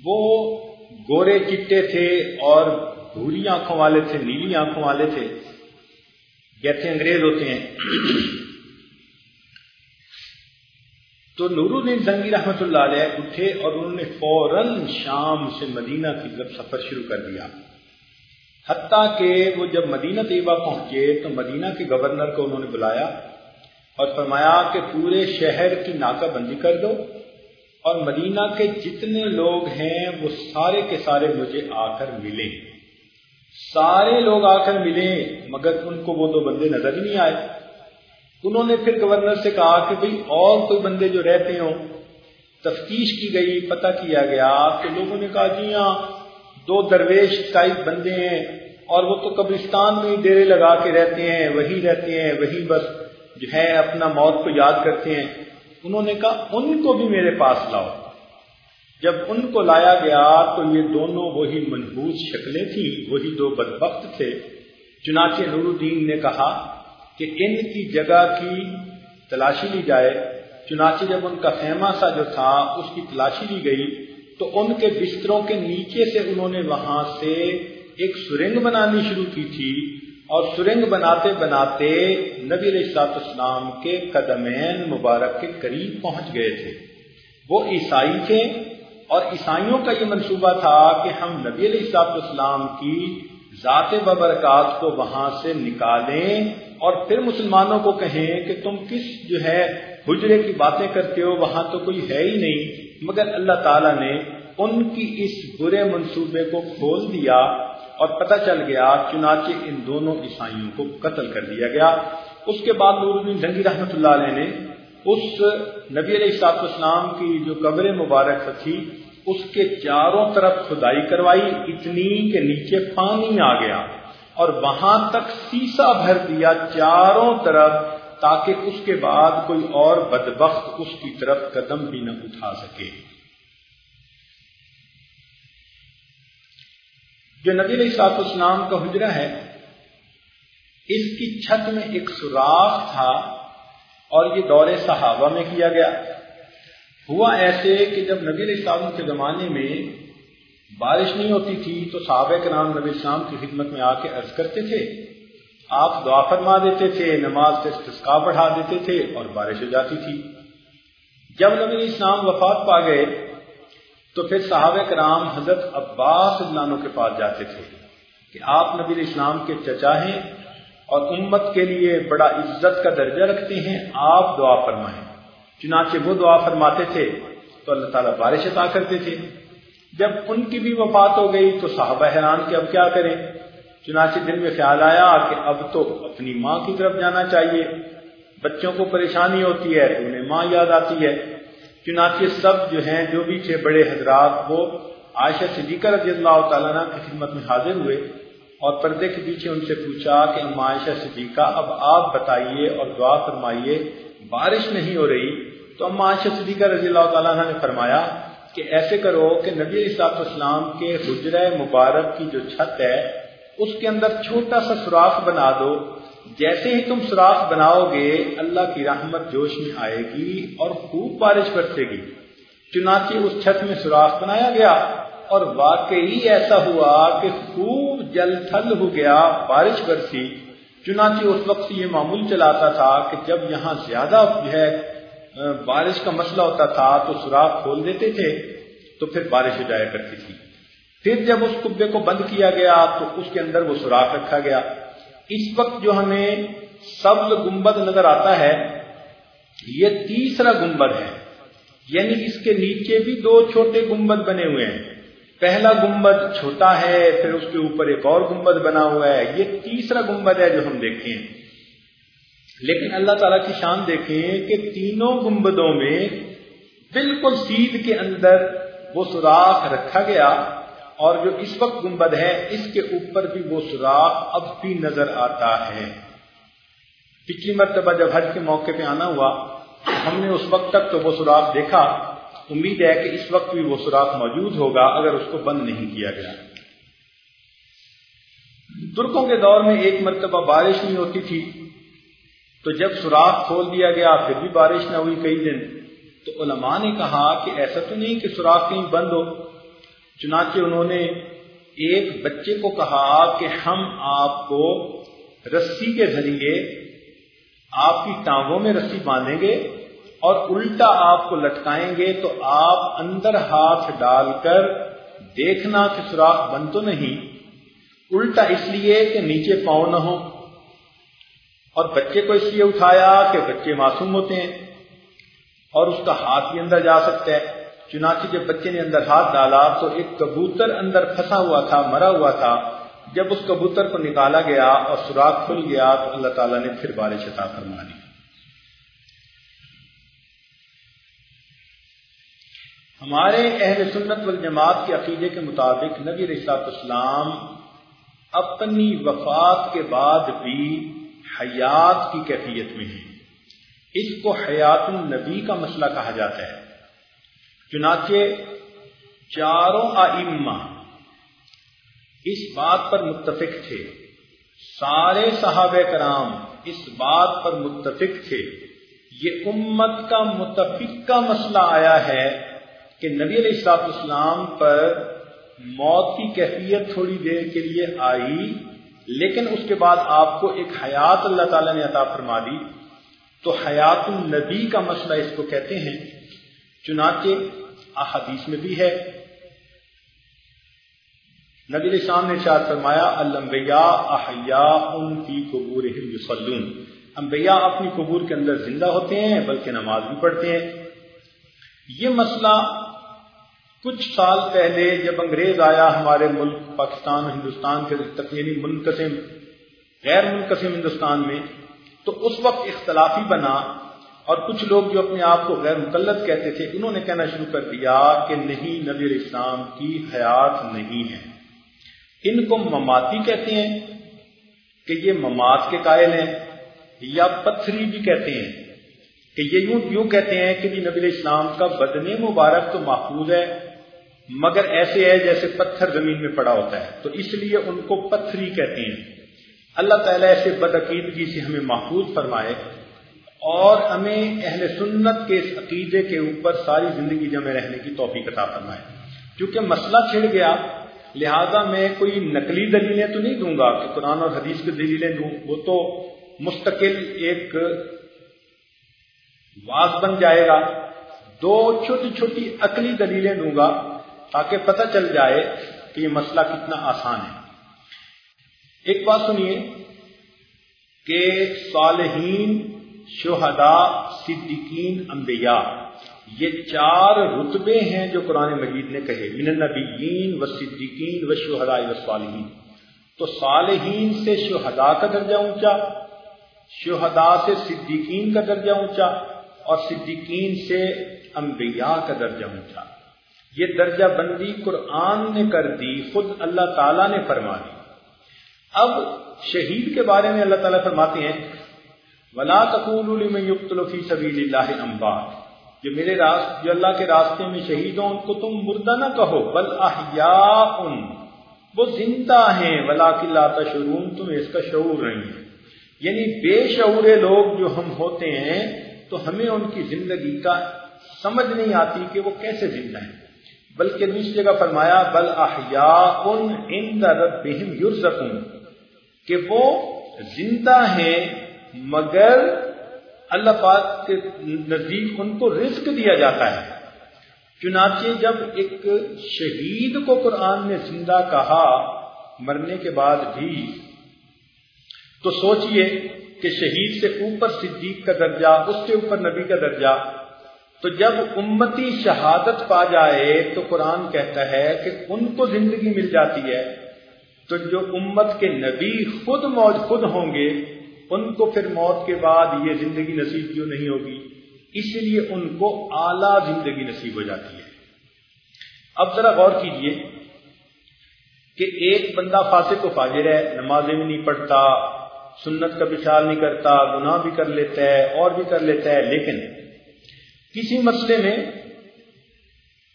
S1: وہ گورے چٹے تھے اور بھوری آنکھوں والے تھے، نیلی آنکھوں والے تھے۔ جیسے انگریز ہوتے ہیں۔ تو نور الدین زنگی رحمت اللہ علیہ اٹھے اور انہوں نے فوراً شام سے مدینہ کی طرف سفر شروع کر دیا۔ حتیٰ کہ وہ جب مدینہ طیبہ پہنچے تو مدینہ کے گورنر کو انہوں نے بلایا اور فرمایا کہ پورے شہر کی ناکہ بندی کر دو۔ اور مدینہ کے جتنے لوگ ہیں وہ سارے کے سارے مجھے آ کر ملیں سارے لوگ آ کر ملیں مگر ان کو وہ دو بندے نظر ہی نہیں آئے۔ انہوں نے پھر گورنر سے کہا کہ بھئی اور کوئی بندے جو رہتے ہوں۔ تفتیش کی گئی، پتہ کیا گیا کہ لوگوں نے کہا جی ہاں دو درویش ٹائپ بندے ہیں اور وہ تو قبرستان میں ہی ڈیرے لگا کے رہتے ہیں، وہی رہتے ہیں، وہی بس جو ہے اپنا موت کو یاد کرتے ہیں۔ انہوں نے کہا، ان کو بھی میرے پاس لاؤ۔ جب ان کو لایا گیا تو یہ دونوں وہی منحوس شکلیں تھیں، وہی دو بدبخت تھے۔ چنانچہ نور الدین نے کہا کہ ان کی جگہ کی تلاشی لی جائے۔ چنانچہ جب ان کا خیمہ سا جو تھا، اس کی تلاشی لی گئی، تو ان کے بستروں کے نیچے سے انہوں نے وہاں سے ایک سرنگ بنانی شروع کی تھی۔ اور سرنگ بناتے بناتے نبی علیہ اسلام کے قدمین مبارک کے قریب پہنچ گئے تھے۔ وہ عیسائی تھے اور عیسائیوں کا یہ منصوبہ تھا کہ ہم نبی علیہ السلام کی ذات ببرکات کو وہاں سے نکالیں اور پھر مسلمانوں کو کہیں کہ تم کس جو ہے حجرے کی باتیں کرتے ہو، وہاں تو کوئی ہے ہی نہیں۔ مگر اللہ تعالیٰ نے ان کی اس برے منصوبے کو کھول دیا اور پتہ چل گیا چنانچہ ان دونوں عیسائیوں کو قتل کر دیا گیا۔ اس کے بعد نور الدین جنگی رحمۃ اللہ علیہ نے اس نبی علیہ السلاط اسلام کی جو قبر مبارک تھی، اس کے چاروں طرف کھدائی کروائی، اتنی کہ نیچے پانی آ گیا اور وہاں تک سیسا بھر دیا چاروں طرف تاکہ اس کے بعد کوئی اور بدبخت اس کی طرف قدم بھی نہ اٹھا سکے۔ جو نبی علیہ صاحب اسلام کا حجرہ ہے، اس کی چھت میں ایک سوراخ تھا اور یہ دور صحابہ میں کیا گیا۔ ہوا ایسے کہ جب نبی علیہ السلام کے زمانے میں بارش نہیں ہوتی تھی، تو صحابہ کے نام نبی اسلام کی خدمت میں آ کے عرض کرتے تھے۔ آپ دعا فرما دیتے تھے، نماز سے استسقا بڑھا دیتے تھے اور بارش ہو جاتی تھی۔ جب نبی اسلام وفات پا گئے تو پھر صحابہ کرام حضرت عباس اللہ کے پاس جاتے تھے کہ آپ نبی اسلام کے چچا ہیں اور امت کے لیے بڑا عزت کا درجہ رکھتے ہیں، آپ دعا فرمائیں۔ چنانچہ وہ دعا فرماتے تھے تو اللہ تعالیٰ بارش عطا کرتے تھے۔ جب ان کی بھی وفات ہو گئی تو صحابہ حیران کہ اب کیا کریں؟ چنانچہ دل میں خیال آیا کہ اب تو اپنی ماں کی طرف جانا چاہیے۔ بچوں کو پریشانی ہوتی ہے انہیں ماں یاد آتی ہے۔ چنانچہ سب جو ہیں، جو بھی تھے بڑے حضرات، وہ عائشہ صدیقہ رضی اللہ تعالیٰ کی خدمت میں حاضر ہوئے اور پردے کے پیچھے ان سے پوچھا کہ عائشہ صدیقہ، اب آپ بتائیے اور دعا فرمائیے، بارش نہیں ہو رہی؟ تو ام عائشہ صدیقہ رضی اللہ تعالیٰ نے فرمایا کہ ایسے کرو کہ نبی صاحب اسلام کے حجرہ مبارک کی جو چھت ہے، اس کے اندر چھوٹا سا سوراخ بنا دو جیسے ہی تم سوراخ بناؤ گے، اللہ کی رحمت جوش میں آئے گی اور خوب بارش برسے گی۔ چنانچہ اس چھت میں سوراخ بنایا گیا اور واقعی ایسا ہوا کہ خوب جل تھل ہو گیا، بارش برسی۔ چنانچہ اس وقت یہ معمول چلاتا تھا کہ جب یہاں زیادہ جو ہے، بارش کا مسئلہ ہوتا تھا تو سوراخ کھول دیتے تھے، تو پھر بارش ہو جایا کرتی تھی۔ پھر جب اس کبے کو بند کیا گیا، تو اس کے اندر وہ سوراخ رکھا گیا۔ اس وقت جو ہمیں سبز گنبد نظر آتا ہے، یہ تیسرا گنبد ہے۔ یعنی اس کے نیچے بھی دو چھوٹے گنبد بنے ہوئے ہیں۔ پہلا گنبد چھوٹا ہے، پھر اس کے اوپر ایک اور گنبد بنا ہوا ہے۔ یہ تیسرا گنبد ہے جو ہم دیکھتے ہیں لیکن اللہ تعالیٰ کی شان دیکھیں کہ تینوں گنبدوں میں بالکل سیدھ کے اندر وہ سوراخ رکھا گیا۔ اور جو اس وقت گنبد ہے، اس کے اوپر بھی وہ سوراخ اب بھی نظر آتا ہے۔ پچھلی مرتبہ جب حج کے موقع پہ آنا ہوا، ہم نے اس وقت تک تو وہ سوراخ دیکھا۔ امید ہے کہ اس وقت بھی وہ سوراخ موجود ہوگا اگر اس کو بند نہیں کیا گیا۔ ترکوں کے دور میں ایک مرتبہ بارش نہیں ہوتی تھی۔ تو جب سوراخ کھول دیا گیا، پھر بھی بارش نہ ہوئی کئی دن۔ تو علماء نے کہا کہ ایسا تو نہیں کہ سوراخ کہیں بند ہو۔ چنانچہ انہوں نے ایک بچے کو کہا کہ ہم آپ کو رسی کے ذریعے آپ کی ٹانگوں میں رسی باندھیں گے اور الٹا آپ کو لٹکائیں گے تو آپ اندر ہاتھ ڈال کر دیکھنا کہ سوراخ بند تو نہیں، الٹا اس لیے کہ نیچے پاؤں نہ ہو اور بچے کو اس لیے اٹھایا کہ بچے معصوم ہوتے ہیں اور اس کا ہاتھ بھی اندر جا سکتا ہے۔ چنانچہ جب بچے نے اندر ہاتھ ڈالا تو ایک کبوتر اندر پھنسا ہوا تھا، مرا ہوا تھا۔ جب اس کبوتر کو نکالا گیا اور سوراخ کھل گیا تو اللہ تعالیٰ نے پھر بارش عطا فرما ہمارے اہل سنت والجماعت کے عقیدے کے مطابق نبی رساط اسلام اپنی وفات کے بعد بھی حیات کی کیفیت میں ہے اس کو حیات النبی کا مسئلہ کہا جاتا ہے۔ چنانچہ چاروں آئمہ اس بات پر متفق تھے۔ سارے صحابہ کرام اس بات پر متفق تھے۔ یہ امت کا متفق کا مسئلہ آیا ہے کہ نبی علیہ السلاط اسلام پر موت کی کیفیت تھوڑی دیر کے لیے آئی، لیکن اس کے بعد آپ کو ایک حیات اللہ تعالیٰ نے عطا فرما دی۔ تو حیات النبی کا مسئلہ اس کو کہتے ہیں۔ چنانچہ احادیث میں بھی ہے۔ نبی السلام نے شاید فرمایا المبیا احیا ان کی قبور یسلون انبیاء اپنی قبور کے اندر زندہ ہوتے ہیں، بلکہ نماز بھی پڑھتے ہیں۔ یہ مسئلہ کچھ سال پہلے جب انگریز آیا ہمارے ملک پاکستان، ہندوستان کے تقریبی یعنی منقسم، غیر منقسم ہندوستان میں، تو اس وقت اختلافی بنا۔ اور کچھ لوگ جو اپنے آپ کو غیر مقلد کہتے تھے، انہوں نے کہنا شروع کر دیا کہ نہیں، نبی اسلام کی حیات نہیں ہے۔ ان کو مماتی کہتے ہیں کہ یہ ممات کے قائل ہیں، یا پتھری بھی کہتے ہیں کہ یہ یوں یوں کہتے ہیں کہ جی نبی اسلام کا بدن مبارک تو محفوظ ہے، مگر ایسے ہے جیسے پتھر زمین میں پڑا ہوتا ہے۔ تو اس لیے ان کو پتھری کہتے ہیں۔ اللہ تعالیٰ ایسے بدعقیدگی سے ہمیں محفوظ فرمائے اور ہمیں اہل سنت کے اس عقیدے کے اوپر ساری زندگی جمع رہنے کی توفیق عطا فرمائے۔ کیونکہ مسئلہ چھڑ گیا، لہذا میں کوئی نقلی دلیلیں تو نہیں دوں گا کہ قرآن اور حدیث کی دلیلیں دوں۔ وہ تو مستقل ایک واض بن جائے گا۔ دو چھوٹی چھوٹی عقلی دلیلیں دوں گا تاکہ پتہ چل جائے کہ یہ مسئلہ کتنا آسان ہے۔ ایک بات سنیے کہ صالحین شہداء، صدیقین، انبیاء۔ یہ چار رتبے ہیں جو قرآن مجید نے کہے۔ من النبیین و صدیقین و شہداء و صالحین۔ تو صالحین سے شہداء کا درجہ اونچا، شہداء سے صدیقین کا درجہ اونچا، اور صدیقین سے انبیاء کا درجہ اونچا۔ یہ درجہ بندی قرآن نے کر دی، خود اللہ تعالیٰ نے فرما دی۔ اب شہید کے بارے میں اللہ تعالیٰ فرماتے ہیں ولا تقول فی سبیل اللہ امبا جو میرے راست، جو اللہ کے راستے میں شہید ہوں، ان کو تم مردہ نہ کہو۔ بل احیاء وہ زندہ ہیں ولا کلا تشرون تمہیں اس کا شعور نہیں ہے یعنی بے شعور لوگ جو ہم ہوتے ہیں، تو ہمیں ان کی زندگی کا سمجھ نہیں آتی کہ وہ کیسے زندہ ہیں۔ بلکہ دوسری جگہ فرمایا، بل احیاء عند ربهم یرزقون کہ وہ زندہ ہیں مگر اللہ پاک کے نزدیک ان کو رزق دیا جاتا ہے۔ چنانچہ جب ایک شہید کو قرآن نے زندہ کہا مرنے کے بعد بھی، تو سوچئے کہ شہید سے اوپر صدیق کا درجہ، اس سے اوپر نبی کا درجہ۔ تو جب امتی شہادت پا جائے تو قرآن کہتا ہے کہ ان کو زندگی مل جاتی ہے۔ تو جو امت کے نبی خود موج خود ہوں گے ان کو پھر موت کے بعد یہ زندگی نصیب کیوں نہیں ہوگی؟ اسی لیے ان کو اعلی زندگی نصیب ہو جاتی ہے۔ اب ذرا غور کیجیے کہ ایک بندہ فاسق و فاجر ہے، نمازیں بھی نہیں پڑھتا، سنت کا بچال نہیں کرتا، گناہ بھی کر لیتا ہے، اور بھی کر لیتا ہے، لیکن کسی مسئلے میں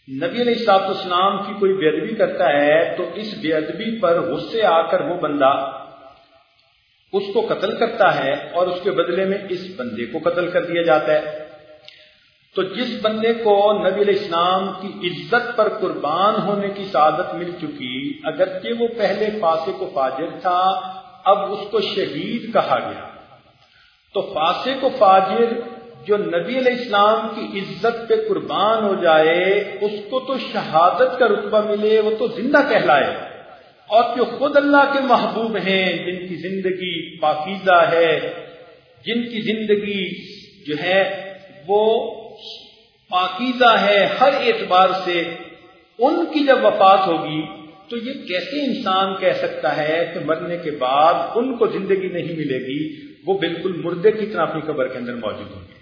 S1: نبی علیہ السلاط اسلام کی کوئی بے ادبی کرتا ہے تو اس بے ادبی پر غصے آ کر وہ بندہ اس کو قتل کرتا ہے اور اس کے بدلے میں اس بندے کو قتل کر دیا جاتا ہے۔ تو جس بندے کو نبی علیہ السلام کی عزت پر قربان ہونے کی سعادت مل چکی، اگرچہ وہ پہلے فاسق و فاجر تھا، اب اس کو شہید کہا گیا۔ تو فاسق و فاجر جو نبی علیہ السلام کی عزت پہ قربان ہو جائے، اس کو تو شہادت کا رتبہ ملے، وہ تو زندہ کہلائے۔ اور جو خود اللہ کے محبوب ہیں، جن کی زندگی پاکیزہ ہے، جن کی زندگی جو ہے وہ پاکیزہ ہے ہر اعتبار سے، ان کی جب وفات ہوگی تو یہ کیسے انسان کہہ سکتا ہے کہ مرنے کے بعد ان کو زندگی نہیں ملے گی؟ وہ بالکل مردے کی طرح اپنی قبر کے اندر موجود ہوں گے۔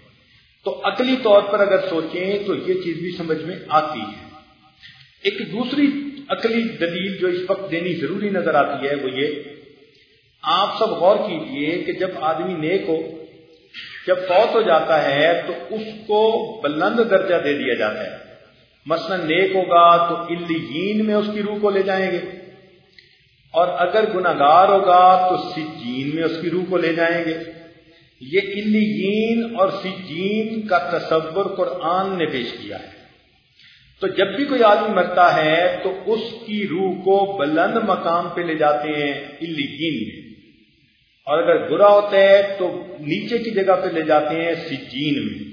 S1: تو عقلی طور پر اگر سوچیں تو یہ چیز بھی سمجھ میں آتی ہے۔ ایک دوسری عقلی دلیل جو اس وقت دینی ضروری نظر آتی ہے وہ یہ، آپ سب غور کیجیے کہ جب آدمی نیک ہو، جب فوت ہو جاتا ہے تو اس کو بلند درجہ دے دیا جاتا ہے۔ مثلا نیک ہوگا تو الین میں اس کی روح کو لے جائیں گے۔ اور اگر گناگار ہوگا تو سجین میں اس کی روح کو لے جائیں گے۔ یہ الین اور سجین کا تصور قرآن نے پیش کیا ہے۔ تو جب بھی کوئی آدمی مرتا ہے تو اس کی روح کو بلند مقام پہ لے جاتے ہیں الین میں۔ اور اگر برا ہوتا ہے تو نیچے کی جگہ پہ لے جاتے ہیں سجین میں۔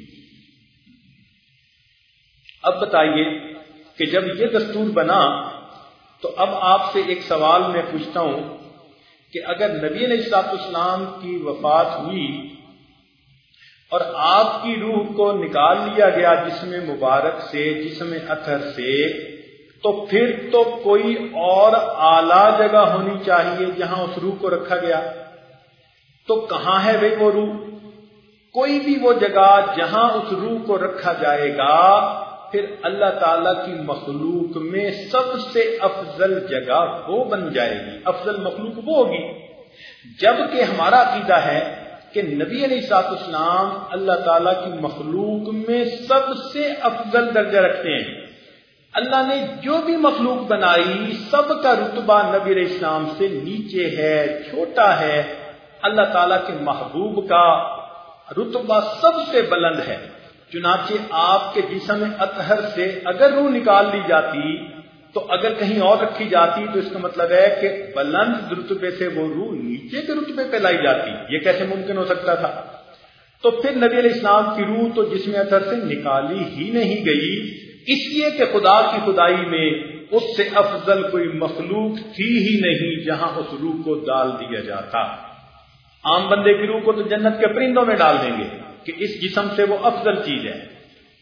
S1: اب بتائیے کہ جب یہ دستور بنا تو اب آپ سے ایک سوال میں پوچھتا ہوں کہ اگر نبی علیہ السلاط اسلام کی وفات ہوئی اور آپ کی روح کو نکال لیا گیا جسم مبارک سے جسم اتھر سے، تو پھر تو کوئی اور اعلی جگہ ہونی چاہیے جہاں اس روح کو رکھا گیا۔ تو کہاں ہے بھائی وہ روح؟ کوئی بھی وہ جگہ جہاں اس روح کو رکھا جائے گا، پھر اللہ تعالی کی مخلوق میں سب سے افضل جگہ وہ بن جائے گی۔ افضل مخلوق وہ ہوگی۔ جبکہ ہمارا عقیدہ ہے کہ نبی علیہ سات اسلام اللہ تعالی کی مخلوق میں سب سے افضل درجہ رکھتے ہیں۔ اللہ نے جو بھی مخلوق بنائی، سب کا رتبہ نبی علیہ السلام سے نیچے ہے، چھوٹا ہے۔ اللہ تعالی کے محبوب کا رتبہ سب سے بلند ہے۔ چنانچہ آپ کے جسم اطہر سے اگر روح نکال لی جاتی تو اگر کہیں اور رکھی جاتی تو اس کا مطلب ہے کہ بلند رتبے سے وہ روح نیچے کے رتبے پہ لائی جاتی۔ یہ کیسے ممکن ہو سکتا تھا؟ تو پھر نبی علیہ السلام کی روح تو جسم اطہر سے نکالی ہی نہیں گئی، اس لیے کہ خدا کی خدائی میں اس سے افضل کوئی مخلوق تھی ہی نہیں جہاں اس روح کو ڈال دیا جاتا۔ عام بندے کی روح کو تو جنت کے پرندوں میں ڈال دیں گے کہ اس جسم سے وہ افضل چیز ہے۔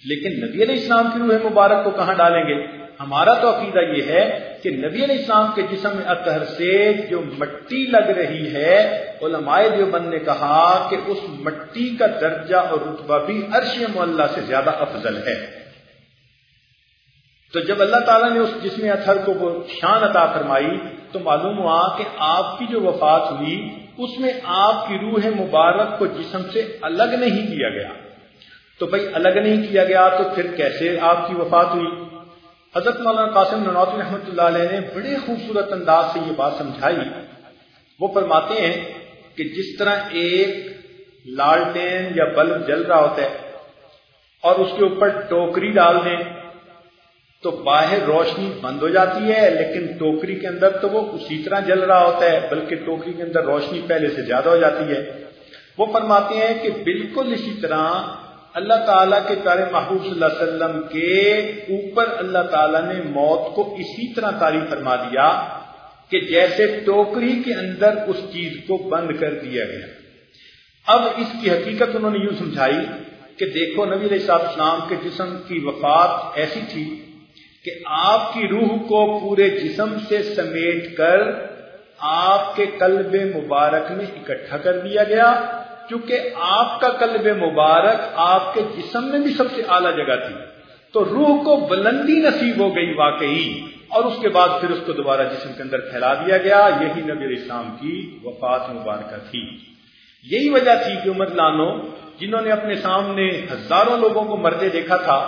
S1: لیکن نبی علیہ السلام کی روح مبارک کو کہاں ڈالیں گے؟ ہمارا تو عقیدہ یہ ہے کہ نبی علیہ السلام کے جسم اطہر سے جو مٹی لگ رہی ہے، علماء دیوبند نے کہا کہ اس مٹی کا درجہ اور رتبہ بھی عرش معلّہ سے زیادہ افضل ہے۔ تو جب اللہ تعالیٰ نے اس جسم اطہر کو وہ شان عطا فرمائی، تو معلوم ہوا کہ آپ کی جو وفات ہوئی، اس میں آپ کی روح مبارک کو جسم سے الگ نہیں کیا گیا۔ تو بھائی الگ نہیں کیا گیا تو پھر کیسے آپ کی وفات ہوئی؟ حضرت مولانا قاسم ننوتوی رحمۃ اللہ علیہ نے بڑے خوبصورت انداز سے یہ بات سمجھائی۔ وہ فرماتے ہیں کہ جس طرح ایک لالٹین یا بلب جل رہا ہوتا ہے اور اس کے اوپر ٹوکری ڈال دیں تو باہر روشنی بند ہو جاتی ہے، لیکن ٹوکری کے اندر تو وہ اسی طرح جل رہا ہوتا ہے، بلکہ ٹوکری کے اندر روشنی پہلے سے زیادہ ہو جاتی ہے۔ وہ فرماتے ہیں کہ بالکل اسی طرح اللہ تعالیٰ کے پیارے محبوب صلی اللہ علیہ وسلم کے اوپر اللہ تعالیٰ نے موت کو اسی طرح تعریف فرما دیا کہ جیسے ٹوکری کے اندر اس چیز کو بند کر دیا گیا۔ اب اس کی حقیقت انہوں نے یوں سمجھائی کہ دیکھو نبی علیہ صاحب اسلام کے جسم کی وفات ایسی تھی کہ آپ کی روح کو پورے جسم سے سمیٹ کر آپ کے قلب مبارک میں اکٹھا کر دیا گیا چونکہ آپ کا قلب مبارک آپ کے جسم میں بھی سب سے اعلیٰ جگہ تھی، تو روح کو بلندی نصیب ہو گئی واقعی، اور اس کے بعد پھر اس کو دوبارہ جسم کے اندر پھیلا دیا گیا، یہی نبی اسلام کی وفات مبارکہ تھی۔ یہی وجہ تھی کہ عمر لانو، جنہوں نے اپنے سامنے ہزاروں لوگوں کو مرتے دیکھا تھا،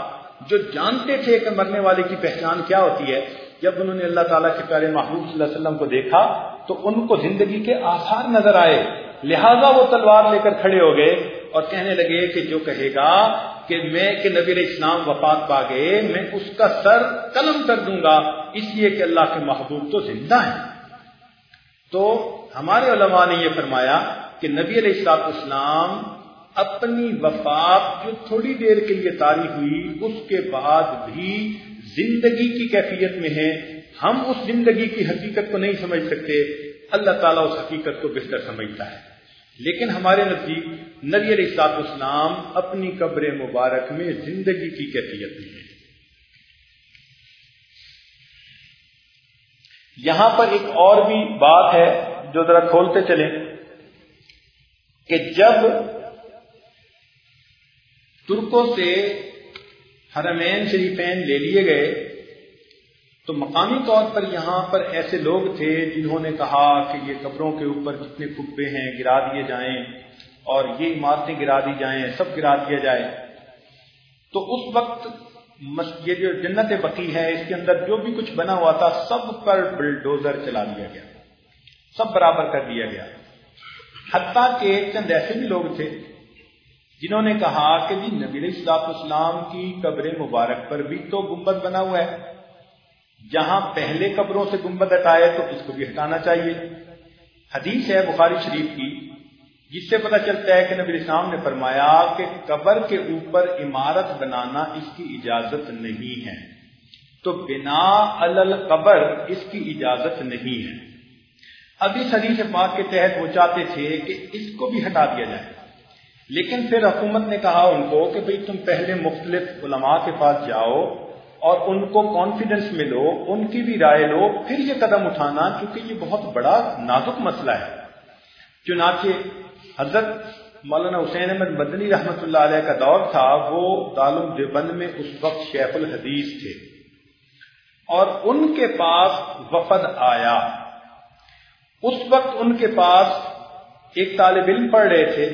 S1: جو جانتے تھے کہ مرنے والے کی پہچان کیا ہوتی ہے، جب انہوں نے اللہ تعالیٰ کے پیارے محبوب صلی اللہ علیہ وسلم کو دیکھا، تو ان کو زندگی کے آثار نظر آئے۔ لہذا وہ تلوار لے کر کھڑے ہو گئے اور کہنے لگے کہ جو کہے گا کہ میں کہ نبی اسلام وفات پا گئے میں اس کا سر قلم کر دوں گا، اس لیے کہ اللہ کے محبوب تو زندہ ہیں۔ تو ہمارے علماء نے یہ فرمایا کہ نبی علیہ السلاط اسلام اپنی وفات جو تھوڑی دیر کے لیے تاریخ ہوئی، اس کے بعد بھی زندگی کی کیفیت میں ہے ہم اس زندگی کی حقیقت کو نہیں سمجھ سکتے۔ اللہ تعالیٰ اس حقیقت کو بہتر سمجھتا ہے۔ لیکن ہمارے نزدیک نبی علیہ السلاط اسلام اپنی قبر مبارک میں زندگی کی کیفیت میں ہے۔ یہاں پر ایک اور بھی بات ہے جو ذرا کھولتے چلیں کہ جب ترکوں سے حرمین شریفین لے لیے گئے تو مقامی طور پر یہاں پر ایسے لوگ تھے جنہوں نے کہا کہ یہ قبروں کے اوپر جتنے کبے ہیں گرا دیے جائیں اور یہ عمارتیں گرا دی جائیں، سب گرا دیا جائے۔ تو اس وقت یہ جو جنت بقی ہے، اس کے اندر جو بھی کچھ بنا ہوا تھا، سب پر بلڈوزر چلا دیا گیا۔ سب برابر کر دیا گیا۔ حتیٰ کہ چند ایسے بھی لوگ تھے جنہوں نے کہا کہ جی نبی علیہ السلام کی قبر مبارک پر بھی تو گنبد بنا ہوا ہے۔ جہاں پہلے قبروں سے گنبد ہٹائے تو اس کو بھی ہٹانا چاہیے۔ حدیث ہے بخاری شریف کی، جس سے پتہ چلتا ہے کہ نبی اسلام نے فرمایا کہ قبر کے اوپر عمارت بنانا اس کی اجازت نہیں ہے۔ تو بنا قبر اس کی اجازت نہیں ہے۔ اب اس حدیث پاک کے تحت وہ چاہتے تھے کہ اس کو بھی ہٹا دیا جائے۔ لیکن پھر حکومت نے کہا ان کو کہ بھئی تم پہلے مختلف علماء کے پاس جاؤ اور ان کو کانفیڈنس میں لو ان کی بھی رائے لو، پھر یہ قدم اٹھانا کیونکہ یہ بہت بڑا نازک مسئلہ ہے۔ چنانچہ حضرت مولانا حسین احمد مدنی رحمت اللہ علیہ کا دور تھا، وہ دالم دیوبند میں اس وقت شیخ الحدیث تھے۔ اور ان کے پاس وفد آیا۔ اس وقت ان کے پاس ایک طالب علم پڑھ رہے تھے،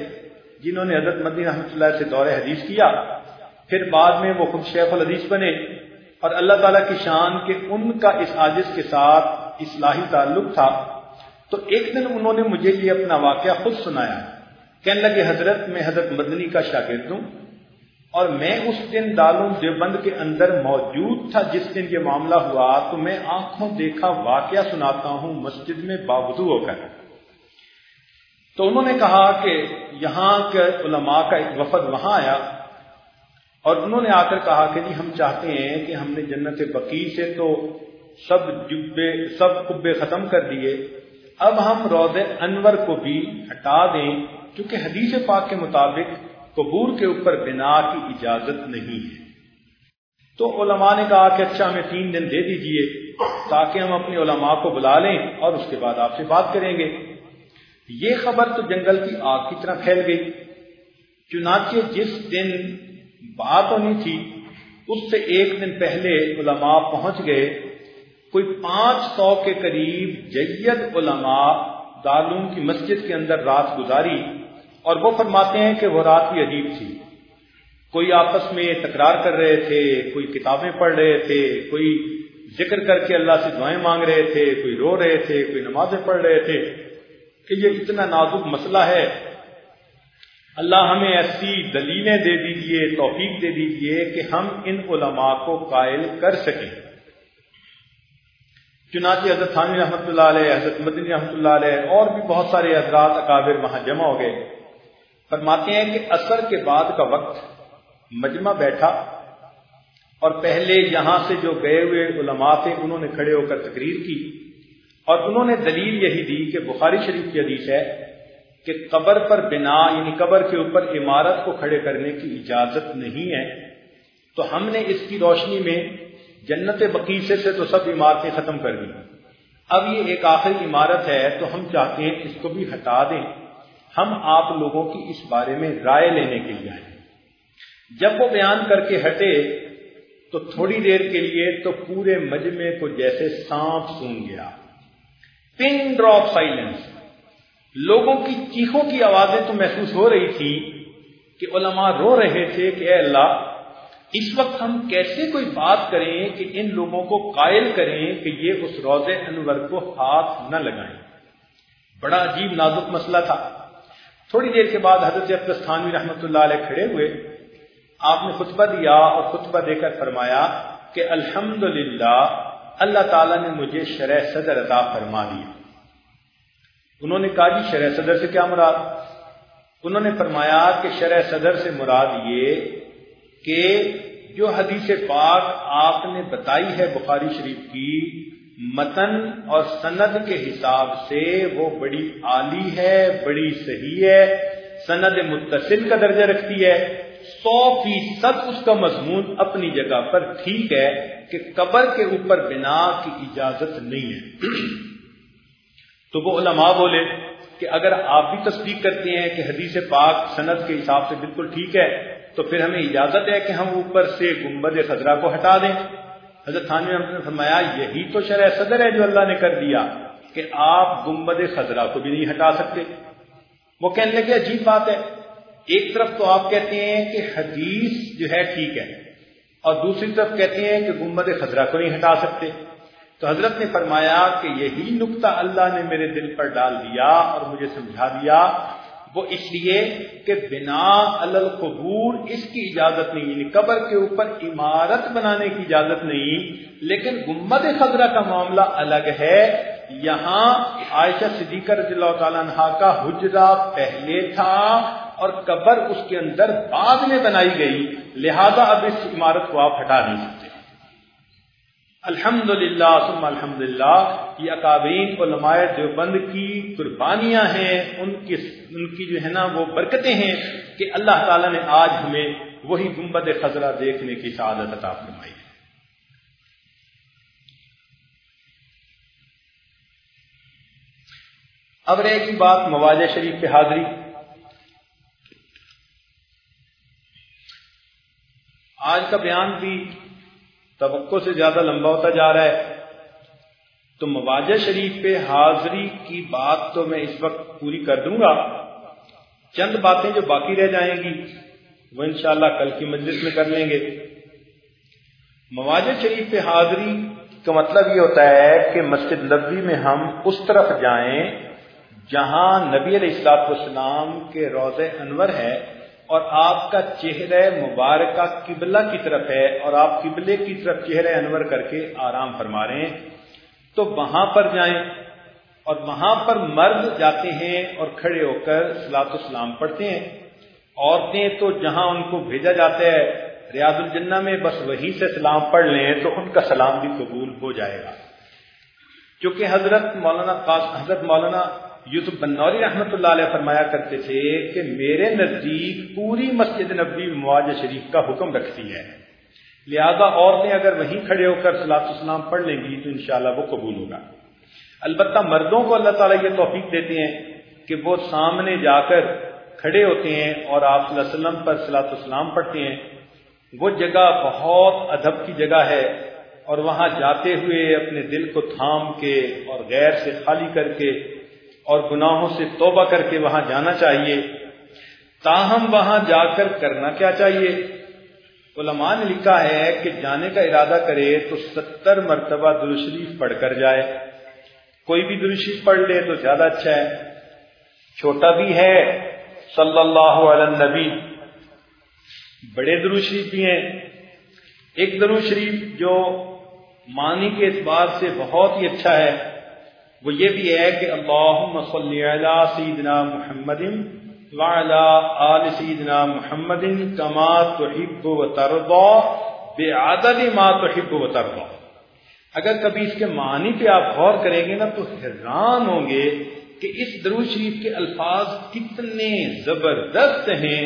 S1: جنہوں نے حضرت مدنی رحمت اللہ سے دور حدیث کیا۔ پھر بعد میں وہ خود شیخ الحدیث بنے۔ اور اللہ تعالیٰ کی شان کے ان کا اس عاجز کے ساتھ اصلاحی تعلق تھا۔ تو ایک دن انہوں نے مجھے یہ اپنا واقعہ خود سنایا۔ کہنے لگے، حضرت، میں حضرت مدنی کا شاگرد ہوں اور میں اس دن دالوں دیوبند کے اندر موجود تھا۔ جس دن یہ معاملہ ہوا تو میں آنکھوں دیکھا، واقعہ سناتا ہوں، مسجد میں باوضو ہو کر۔ تو انہوں نے کہا کہ یہاں کے علماء کا ایک وفد وہاں آیا۔ اور انہوں نے آ کر کہا کہ جی ہم چاہتے ہیں کہ ہم نے جنت بقی سے تو سب جبے، سب کبے ختم کر دیے۔ اب ہم روز انور کو بھی ہٹا دیں کیونکہ حدیث پاک کے مطابق قبور کے اوپر بنا کی اجازت نہیں ہے۔ تو علماء نے کہا کہ اچھا ہمیں تین دن دے دیجیے، تاکہ ہم اپنی علماء کو بلا لیں اور اس کے بعد آپ سے بات کریں گے۔ یہ خبر تو جنگل کی آگ کی طرح پھیل گئی۔ چنانچہ جس دن بات ہونی تھی، اس سے ایک دن پہلے علماء پہنچ گئے۔ کوئی پانچ سو کے قریب جید علماء دارالعلوم کی مسجد کے اندر رات گزاری اور وہ فرماتے ہیں کہ وہ رات بھی عجیب تھی۔ کوئی آپس میں تکرار کر رہے تھے، کوئی کتابیں پڑھ رہے تھے، کوئی ذکر کر کے اللہ سے دعائیں مانگ رہے تھے، کوئی رو رہے تھے، کوئی نمازیں پڑھ رہے تھے۔ کہ یہ اتنا نازک مسئلہ ہے اللہ ہمیں ایسی دلیلیں دے دیجیے، توفیق دے دیجیے کہ ہم ان علماء کو قائل کر سکیں۔ چنانچہ حضرت خانی رحمۃ اللہ علیہ، حضرت مدنی رحمۃ اللہ علیہ اور بھی بہت سارے حضرات اکابر وہاں جمع ہو گئے۔ فرماتے ہیں کہ اثر کے بعد کا وقت مجمع بیٹھا اور پہلے یہاں سے جو گئے ہوئے علماء تھے، انہوں نے کھڑے ہو کر تقریر کی اور انہوں نے دلیل یہی دی کہ بخاری شریف کی حدیث ہے کہ قبر پر بنا یعنی قبر کے اوپر عمارت کو کھڑے کرنے کی اجازت نہیں ہے، تو ہم نے اس کی روشنی میں جنت بقیصے سے تو سب عمارتیں ختم کر دی۔ اب یہ ایک آخری عمارت ہے، تو ہم چاہتے ہیں اس کو بھی ہٹا دیں۔ ہم آپ لوگوں کی اس بارے میں رائے لینے کے لیے آئے۔ جب وہ بیان کر کے ہٹے، تو تھوڑی دیر کے لیے تو پورے مجمے کو جیسے سانپ سون گیا۔ پن ڈراپ سائلنس لوگوں کی چیخوں کی آوازیں تو محسوس ہو رہی تھی کہ علماء رو رہے تھے کہ اے اللہ، اس وقت ہم کیسے کوئی بات کریں کہ ان لوگوں کو قائل کریں کہ یہ اس روز انور کو ہاتھ نہ لگائیں۔ بڑا عجیب نازک مسئلہ تھا۔ تھوڑی دیر کے بعد حضرت خانوی رحمۃ اللہ علیہ کھڑے ہوئے۔ آپ نے خطبہ دیا اور خطبہ دے کر فرمایا کہ الحمد اللہ تعالیٰ نے مجھے شرح صدر عطا فرما دیا۔ انہوں نے کہا جی شرح صدر سے کیا مراد؟ انہوں نے فرمایا کہ شرح صدر سے مراد یہ کہ جو حدیث پاک آپ نے بتائی ہے بخاری شریف کی، متن اور سند کے حساب سے وہ بڑی عالی ہے، بڑی صحیح ہے، سند متصل کا درجہ رکھتی ہے، سو فیصد اس کا مضمون اپنی جگہ پر ٹھیک ہے کہ قبر کے اوپر بنا کی اجازت نہیں ہے۔ تو وہ علماء بولے کہ اگر آپ بھی تصدیق کرتے ہیں کہ حدیث پاک صنعت کے حساب سے بالکل ٹھیک ہے، تو پھر ہمیں اجازت ہے کہ ہم اوپر سے گنبد خزرہ کو ہٹا دیں۔ حضرت تھانوی نے فرمایا، یہی تو شرح صدر ہے جو اللہ نے کر دیا کہ آپ گنبد خزرہ کو بھی نہیں ہٹا سکتے۔ وہ کہنے لگے، عجیب بات ہے۔ ایک طرف تو آپ کہتے ہیں کہ حدیث جو ہے ٹھیک ہے، اور دوسری طرف کہتے ہیں کہ گنبد خزرہ کو نہیں ہٹا سکتے۔ تو حضرت نے فرمایا کہ یہی نقطہ اللہ نے میرے دل پر ڈال دیا اور مجھے سمجھا دیا۔ وہ اس لیے کہ بنا القبور اس کی اجازت نہیں یعنی قبر کے اوپر عمارت بنانے کی اجازت نہیں، لیکن گمبد خزرہ کا معاملہ الگ ہے۔ یہاں عائشہ صدیقہ رضی اللہ تعالیٰ عنہ کا حجرہ پہلے تھا اور قبر اس کے اندر بعد میں بنائی گئی، لہذا اب اس عمارت کو آپ ہٹا نہیں سکتے الحمد للہ ثم الحمد للہ یہ اکابرین، علماء دیوبند کی قربانیاں ہیں، ان کی ان کی جو ہے نا وہ برکتیں ہیں کہ اللہ تعالیٰ نے آج ہمیں وہی گنبد خزرہ دیکھنے کی سعادت عطا فرمائی ہے۔ اب رہے گی بات مواز شریف پہ حاضری۔ آج کا بیان بھی توقع سے زیادہ لمبا ہوتا جا رہا ہے۔ تو مواجہ شریف پہ حاضری کی بات تو میں اس وقت پوری کر دوں گا۔ چند باتیں جو باقی رہ جائیں گی، وہ انشاءاللہ کل کی مجلس میں کر لیں گے۔ مواجہ شریف پہ حاضری کا مطلب یہ ہوتا ہے کہ مسجد نبی میں ہم اس طرف جائیں جہاں نبی علیہ السلاط والسلام کے روز انور ہے۔ اور آپ کا چہرہ مبارکہ قبلہ کی طرف ہے اور آپ قبلے کی طرف چہرہ انور کر کے آرام فرما رہے ہیں۔ تو وہاں پر جائیں اور وہاں پر مرد جاتے ہیں اور کھڑے ہو کر سلاط اسلام پڑھتے ہیں۔ عورتیں تو جہاں ان کو بھیجا جاتا ہے، ریاض الجنہ میں بس وہی سے سلام پڑھ لیں تو ان کا سلام بھی قبول ہو جائے گا۔ کیونکہ حضرت مولانا حضرت مولانا یوسف بنوری رحمۃ اللہ علیہ فرمایا کرتے تھے کہ میرے نزدیک پوری مسجد نبی مواج شریف کا حکم رکھتی ہے۔ لہذا عورتیں اگر وہیں کھڑے ہو کر صلاح السلام پڑھ لیں گی تو انشاءاللہ وہ قبول ہوگا۔ البتہ مردوں کو اللہ تعالیٰ یہ توفیق دیتے ہیں کہ وہ سامنے جا کر کھڑے ہوتے ہیں اور آپ صلی اللہ علیہ وسلم پر صلاح السلام پڑھتے ہیں۔ وہ جگہ بہت ادب کی جگہ ہے اور وہاں جاتے ہوئے اپنے دل کو تھام کے اور غیر سے خالی کر کے اور گناہوں سے توبہ کر کے وہاں جانا چاہیے۔ تاہم وہاں جا کر کرنا کیا چاہیے؟ علماء نے لکھا ہے کہ جانے کا ارادہ کرے تو ستر مرتبہ درشریف پڑھ کر جائے۔ کوئی بھی درشریف پڑھ لے تو زیادہ اچھا ہے۔ چھوٹا بھی ہے۔ صلی اللہ علیہ نبی بڑے درو شریف بھی ہیں۔ ایک درو شریف جو معنی کے اعتبار سے بہت ہی اچھا ہے۔ وہ یہ بھی ہے کہ اللہ صلی علی سیدنا محمد وعلا آل سیدنا محمد کما تحب و ترضا بے ما تحب و ترضا اگر کبھی اس کے معنی پہ آپ غور کریں گے نا تو حیران ہوں گے کہ اس درو شریف کے الفاظ کتنے زبردست ہیں۔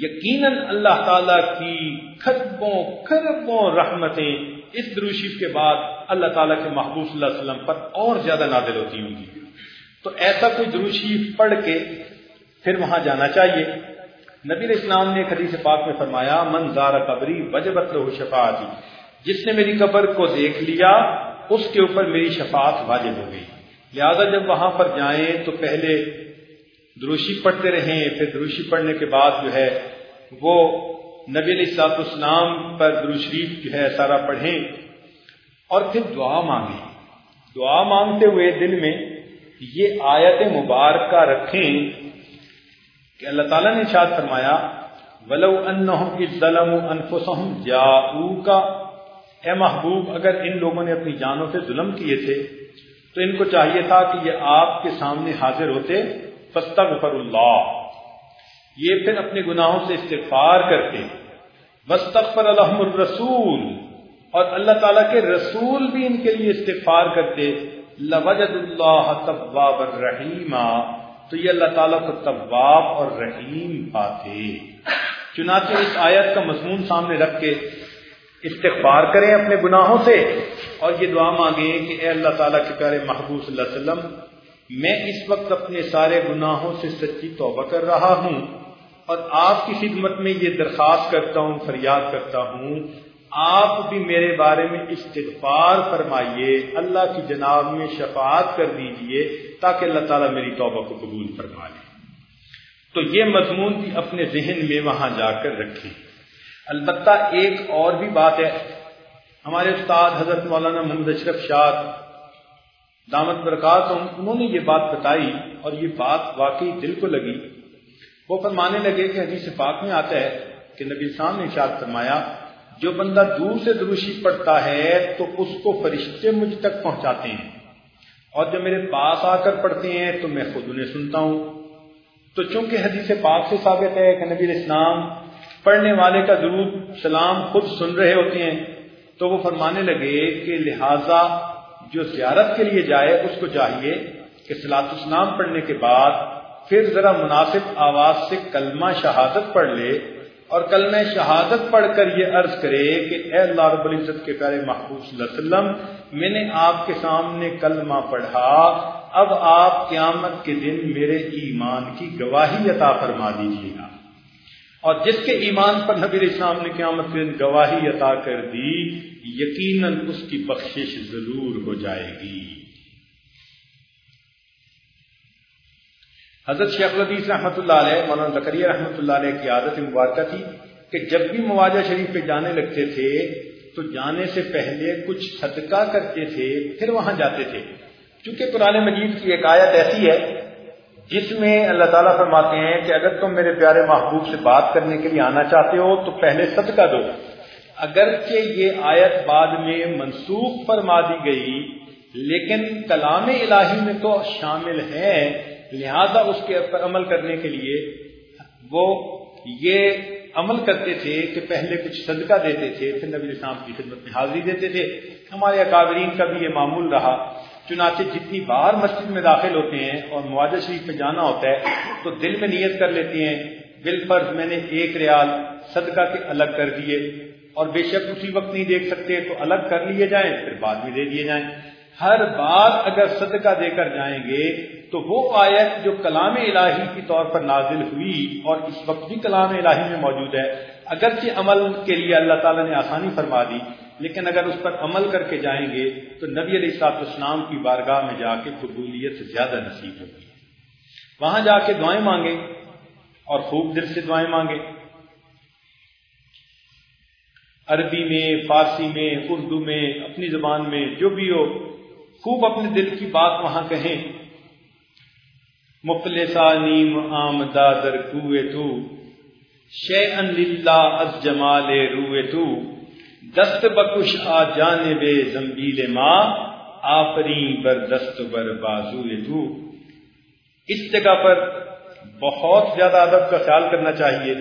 S1: یقیناً اللہ تعالی کی خطبوں خربوں رحمتیں اس دروشیف کے بعد اللہ تعالیٰ کے محبوب صلی اللہ علیہ وسلم پر اور زیادہ نادل ہوتی ہوں گی تو ایسا کوئی دروشیف پڑھ کے پھر وہاں جانا چاہیے۔ نبی اسلام نے حدیث پاک میں فرمایا، من زار قبری وجبت لہو شفاعتی جس نے میری قبر کو دیکھ لیا، اس کے اوپر میری شفاعت واجب ہو گئی۔ لہذا جب وہاں پر جائیں تو پہلے دروشی پڑھتے رہیں، پھر دروشی پڑھنے کے بعد جو ہے وہ نبی علیہ السلاط اسلام پر دروشریف جو ہے سارا پڑھیں۔ اور پھر دعا مانگیں۔ دعا مانگتے ہوئے دل میں یہ آیت مبارکہ رکھیں کہ اللہ تعالیٰ نے شاد فرمایا، ولو انہم ظلم انفسہم جاؤ کا اے محبوب، اگر ان لوگوں نے اپنی جانوں سے ظلم کیے تھے، تو ان کو چاہیے تھا کہ یہ آپ کے سامنے حاضر ہوتے۔ فستغفر اللہ۔ یہ پھر اپنے گناہوں سے استغفار کرتے۔ وسطر الحم الرسول۔ اور اللہ تعالیٰ کے رسول بھی ان کے لیے استغفار کرتے، لوجد اللہ طباب الرحیمہ تو یہ اللہ تعالیٰ کو طباب اور رحیم پاتے۔ چنانچہ اس آیت کا مضمون سامنے رکھ کے استغفار کریں اپنے گناہوں سے۔ اور یہ دعا مانگیں کہ اے اللہ تعالیٰ کے پیارے محبوب صلی اللہ علیہ وسلم، میں اس وقت اپنے سارے گناہوں سے سچی توبہ کر رہا ہوں۔ اور آپ کی خدمت میں یہ درخواست کرتا ہوں، فریاد کرتا ہوں آپ بھی میرے بارے میں استغفار فرمائیے، اللہ کی جناب میں شفاعت کر دیجیے تاکہ اللہ تعالیٰ میری توبہ کو قبول فرما لے۔ تو یہ مضمون بھی اپنے ذہن میں وہاں جا کر رکھیں۔ البتہ ایک اور بھی بات ہے، ہمارے استاد حضرت مولانا محمد اشرف شاہ، دامت برکات، انہوں نے یہ بات بتائی اور یہ بات واقعی دل کو لگی۔ وہ فرمانے لگے کہ حدیث پاک میں آتا ہے کہ نبی صاحب نے اشاد فرمایا جو بندہ دور سے دروشی پڑتا ہے تو اس کو فرشتے مجھ تک پہنچاتے ہیں۔ اور جو میرے پاس آ کر پڑھتے ہیں تو میں خود انہیں سنتا ہوں۔ تو چونکہ حدیث پاک سے ثابت ہے کہ نبی اسلام پڑھنے والے کا درود سلام خود سن رہے ہوتے ہیں، تو وہ فرمانے لگے کہ لہذا جو زیارت کے لیے جائے اس کو چاہیے کہ سلاط اسلام پڑھنے کے بعد پھر ذرا مناسب آواز سے کلمہ شہادت پڑھ لے۔ اور کلمہ شہادت پڑھ کر یہ عرض کرے کہ اے اللہ رب العزت کے پیارے محبوب صلی اللہ علیہ وسلم، میں نے آپ کے سامنے کلمہ پڑھا، اب آپ قیامت کے دن میرے ایمان کی گواہی عطا فرما دیجیے گا۔ اور جس کے ایمان پر نبی اسلام نے قیامت کے دن گواہی عطا کر دی، یقیناً اس کی بخشش ضرور ہو جائے گی۔ حضرت شیخ الدیث رحمۃ اللہ علیہ، مولانا زکریہ رحمۃ اللہ علیہ کی عادت مبارکہ تھی کہ جب بھی مواجہ شریف پہ جانے لگتے تھے، تو جانے سے پہلے کچھ صدقہ کرتے تھے، پھر وہاں جاتے تھے۔ چونکہ قرآن مجید کی ایک آیت ایسی ہے، جس میں اللہ تعالیٰ فرماتے ہیں کہ اگر تم میرے پیارے محبوب سے بات کرنے کے لیے آنا چاہتے ہو، تو پہلے صدقہ دو۔ اگرچہ یہ آیت بعد میں منسوخ فرما دی گئی، لیکن کلام الہی میں تو شامل ہے لہذا اس کے پر عمل کرنے کے لیے وہ یہ عمل کرتے تھے کہ پہلے کچھ صدقہ دیتے تھے، پھر نبی اسلام کی خدمت میں حاضری دیتے تھے۔ ہمارے اکابرین کا بھی یہ معمول رہا۔ چنانچہ جتنی بار مسجد میں داخل ہوتے ہیں اور مواجہ شریف پہ جانا ہوتا ہے، تو دل میں نیت کر لیتے ہیں، بال فرض میں نے ایک ریال صدقہ کے الگ کر دیے۔
S2: اور بے شک اسی وقت نہیں دیکھ سکتے، تو الگ کر لیے جائیں، پھر بعد میں دے دیے جائیں۔ ہر بار اگر صدقہ دے کر جائیں گے تو وہ آیت جو کلام الہی کی طور پر نازل ہوئی اور اس وقت بھی کلام الہی میں موجود ہے، اگرچہ عمل کے لیے اللہ تعالیٰ نے آسانی فرما دی، لیکن اگر اس پر عمل کر کے جائیں گے تو نبی علیہ السلاط اسلام کی بارگاہ میں جا کے قبولیت زیادہ نصیب ہوگی۔ وہاں جا کے دعائیں مانگے اور خوب دل سے دعائیں مانگے۔ عربی میں، فارسی میں، اردو میں، اپنی زبان میں جو بھی ہو، خوب اپنے دل کی بات وہاں کہیں۔ مفلسا نیم آمدہ در کوئے تو شے ان للہ از جمال روئے تو، دست بکش آ جانے بے زمبیل ماں آفری بر دست بر بازو تو۔ اس جگہ پر بہت زیادہ ادب کا خیال کرنا چاہیے۔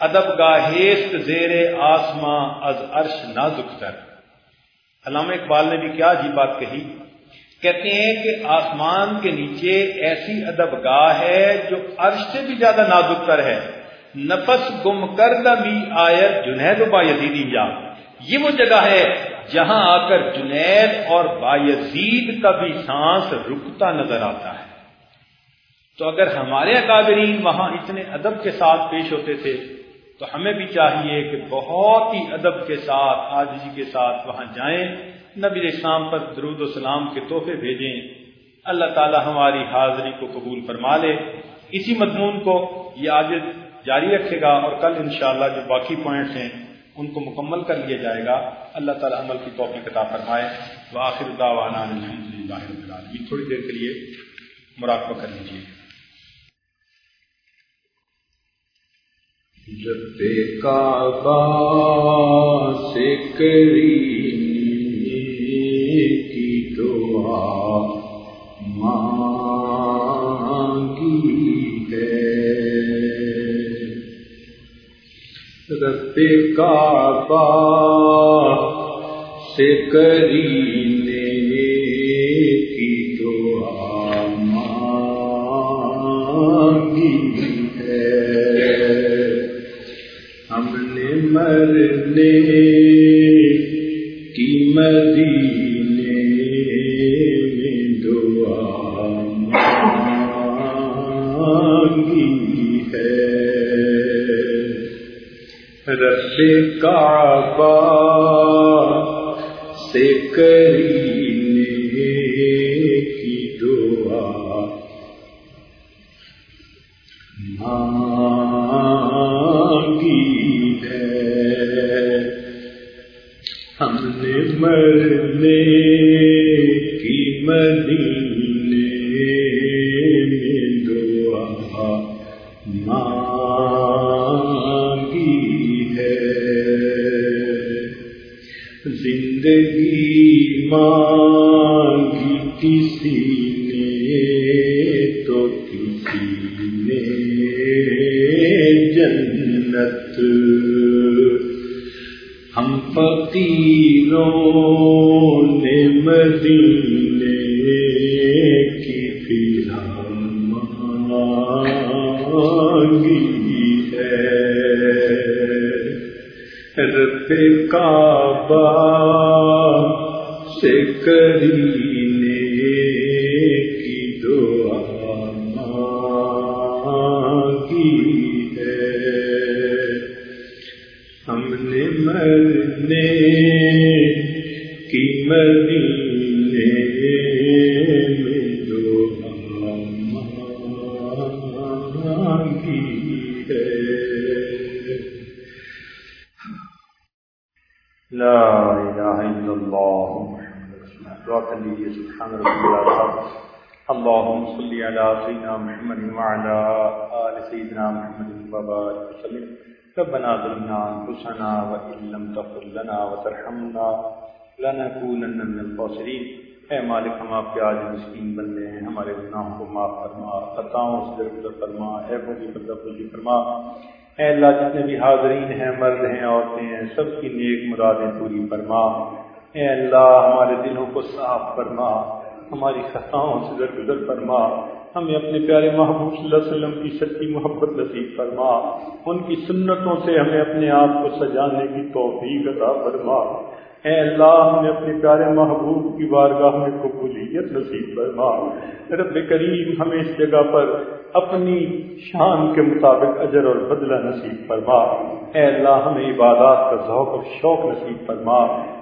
S2: ادب گاہیست زیر آسماں از عرش نازک تر۔ علامہ اقبال نے بھی کیا عجیب بات کہی۔ کہتے ہیں کہ آسمان کے نیچے ایسی ادب گاہ ہے جو عرش سے بھی زیادہ نازک تر ہے۔ نفس گم کر بھی آیت جنید با یزیدی جا۔ یہ وہ جگہ ہے جہاں آ کر جنید اور بایزید کا بھی سانس رکتا نظر آتا ہے۔ تو اگر ہمارے اکابرین وہاں اتنے ادب کے ساتھ پیش ہوتے تھے، تو ہمیں بھی چاہیے کہ بہت ہی ادب کے ساتھ آجی کے ساتھ وہاں جائیں۔ نبی اسلام پر درود و سلام کے تحفے بھیجیں۔ اللہ تعالی ہماری حاضری کو قبول فرما لے۔ اسی مضمون کو یہ آج جاری رکھے گا اور کل انشاءاللہ جو باقی پوائنٹس ہیں، ان کو مکمل کر لیا جائے گا۔ اللہ تعالی عمل کی توفیق عطا فرمائے۔ وآخر دعوانا رب العالمین۔ تھوڑی دیر کے لیے مراقبہ کر لیجیے
S1: جب سے کری حسرت کعبہ سے کرینے کی دعا مانگی ہے۔ ہم نے مرنے زندگی مانگی کسی
S2: مالک، ہم آپ کے آج مسکین بندے ہیں، ہمارے گناہوں کو معاف فرما، خطاؤں سے درگزر فرما، اے بوجی پردہ بوجی فرما۔ اے اللہ، جتنے بھی حاضرین ہیں، مرد ہیں، عورتیں ہیں، سب کی نیک مرادیں پوری فرما۔ اے اللہ، ہمارے دلوں کو صاف فرما، ہماری خطاؤں سے درگزر فرما۔
S1: ہمیں اپنے پیارے محبوب صلی اللہ علیہ وسلم کی سچی محبت نصیب فرما۔ ان کی سنتوں سے ہمیں اپنے آپ کو سجانے کی توفیق عطا فرما۔ اے اللہ ہمیں اپنے پیارے محبوب کی بارگاہ میں قبولیت نصیب فرما۔ رب کریم، ہمیں اس جگہ پر اپنی شان کے مطابق اجر اور بدلہ نصیب فرما۔ اے اللہ، ہمیں عبادات کا ذوق اور شوق نصیب فرما۔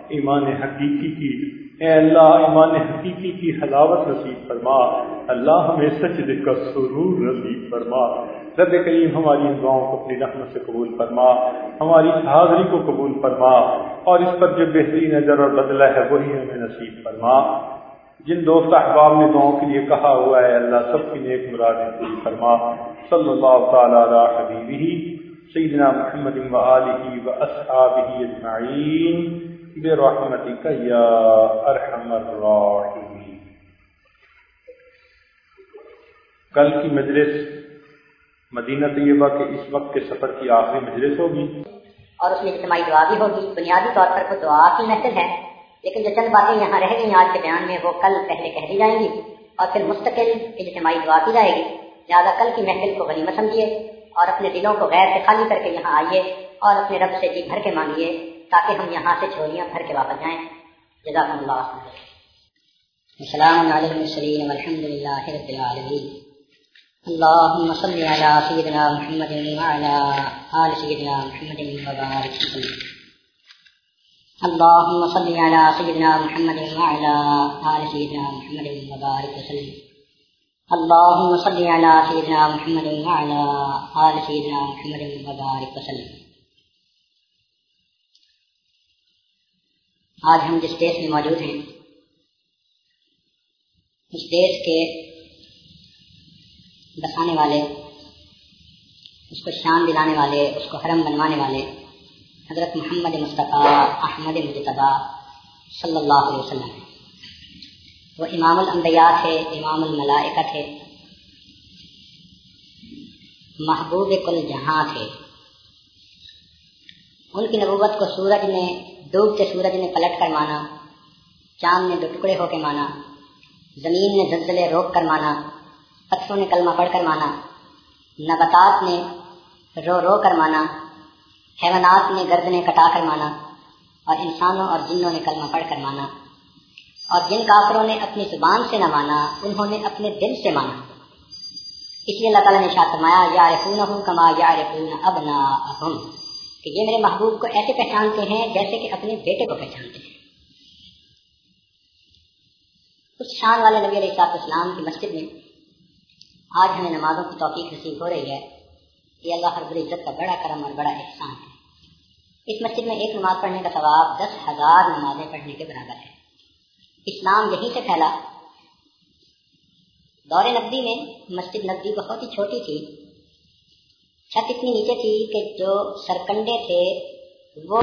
S1: ایمان حقیقی کی، اے اللہ، ایمان حقیقی کی حلاوت نصیب فرما۔ اللہ، ہمیں سچ کا سرور نصیب فرما۔ رب کریم ہماری ان دعاؤں کو اپنی رحمت سے قبول فرما، ہماری حاضری کو قبول فرما، اور اس پر جو بہترین نظر اور بدلہ ہے وہی ہمیں نصیب فرما۔ جن دوست احباب نے دعاؤں کے لیے کہا ہوا ہے، اللہ سب کی نیک مراد پوری فرما۔ صلی اللہ تعالی علی حبیبہ، سیدنا محمد و آلہ و اصحابہ اجمعین، برحمتک یا ارحم الراحمین۔ کل کی مجلس مدینہ طیبہ کے اس وقت کے سفر کی آخری مجلس ہوگی۔
S3: اور اس میں اجتماعی دعا بھی ہوگی۔ بنیادی طور پر تو دعا کی محفل ہے۔ لیکن جو چند باتیں یہاں رہ گئی آج کے بیان میں وہ کل پہلے کہہ دی جائیں گی اور پھر مستقل اجتماعی دعا کی جائے گی۔ لہٰذا کل کی محفل کو غنیمت سمجھیے اور اپنے دلوں کو غیر سے خالی کر کے یہاں آئیے اور اپنے رب سے جی بھر کے مانگیے تاکہ ہم یہاں سے چھوڑیاں بھر کے واپس جائیں۔ جزاک اللہ السلام علیکم الحمد للہ رب العالمین۔ اللهم صل على سيدنا محمد وعلى آل سيدنا محمد وبارك وسلم اللهم صل على سيدنا محمد وعلى آل سيدنا محمد وبارك وسلم اللهم صل على سيدنا محمد وعلى آل سيدنا محمد وبارك وسلم آج ہم جس دیش میں موجود ہیں، اس دیش کے بسانے والے، اس کو شان دلانے والے، اس کو حرم بنوانے والے۔ حضرت محمد مصطفیٰ احمد مجتبہ صلی اللہ علیہ وسلم۔ وہ امام الانبیاء تھے، امام الملائکہ تھے۔ محبوب کل جہاں تھے۔ ان کی نبوت کو سورج نے، ڈوبتے سورج نے پلٹ کر مانا، چاند نے دو ٹکڑے ہو کے مانا، زمین نے زلزلے روک کر مانا۔ پتھروں نے کلمہ پڑھ کر مانا، نباتات نے رو رو کر مانا، حیوانات نے گردنے کٹا کر مانا اور انسانوں اور جنوں نے کلمہ پڑھ کر مانا۔ اور جن کافروں نے اپنی زبان سے نہ مانا، انہوں نے اپنے دل سے مانا۔ اس لیے اللہ تعالیٰ نے شاہ فرمایا یا رفون ہوں کما یا رفون اب کہ یہ میرے محبوب کو ایسے پہچانتے ہیں جیسے کہ اپنے بیٹے کو پہچانتے ہیں۔ اس شان والے نبی علیہ اسلام کی مسجد میں آج ہمیں نمازوں کی توفیق نصیب ہو رہی ہے۔ یہ اللہ رب العزت کا بڑا کرم اور بڑا احسان ہے۔ اس مسجد میں ایک نماز پڑھنے کا ثواب دس ہزار نمازیں پڑھنے کے برابر ہے۔ اسلام یہیں سے پھیلا۔ دور نقدی میں مسجد نقدی بہت ہی چھوٹی تھی۔ چھت اتنی نیچے تھی کہ جو سرکنڈے تھے وہ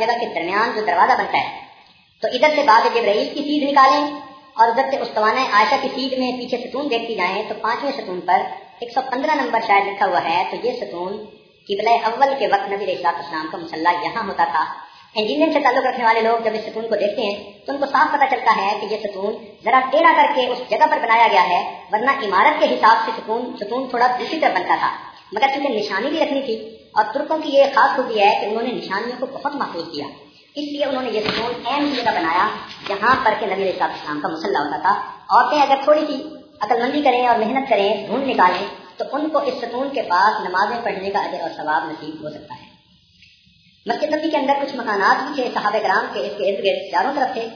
S3: والی جگہ کے درمیان جو دروازہ بنتا ہے۔ تو ادھر سے بعد جبرائیل کی سیدھ نکالیں اور ادھر سے استوانہ عائشہ کی سیدھ میں پیچھے ستون دیکھتی جائیں تو پانچویں ستون پر ایک سو پندرہ نمبر شاید لکھا ہوا ہے۔ تو یہ ستون قبلہ اول کے وقت نبی علیہ السلام کا مسلح یہاں ہوتا تھا۔ انجینئر سے تعلق رکھنے والے لوگ جب اس ستون کو دیکھتے ہیں تو ان کو صاف پتہ چلتا ہے کہ یہ ستون ذرا ٹیڑھا کر کے اس جگہ پر بنایا گیا ہے، ورنہ عمارت کے حساب سے ستون ستون تھوڑا دوسری طرف بنتا تھا۔ مگر چونکہ نشانی بھی رکھنی تھی اور ترکوں کی یہ خاص خوبی ہے کہ انہوں نے نشانیوں کو بہت محفوظ کیا۔ اس لیے انہوں نے یہ ستون اہم جگہ بنایا جہاں پر کے نبی علیہ السلام کا مسلح ہوتا تھا۔ عورتیں اگر تھوڑی سی عقل مندی کریں اور محنت کریں، ڈھونڈ نکالیں، تو ان کو اس ستون کے پاس نمازیں پڑھنے کا اجر اور ثواب نصیب ہو سکتا ہے۔ مسجد نبی کے اندر کچھ مکانات بھی تھے صحابہ کرام کے، اس کے ارد گرد چاروں طرف تھے۔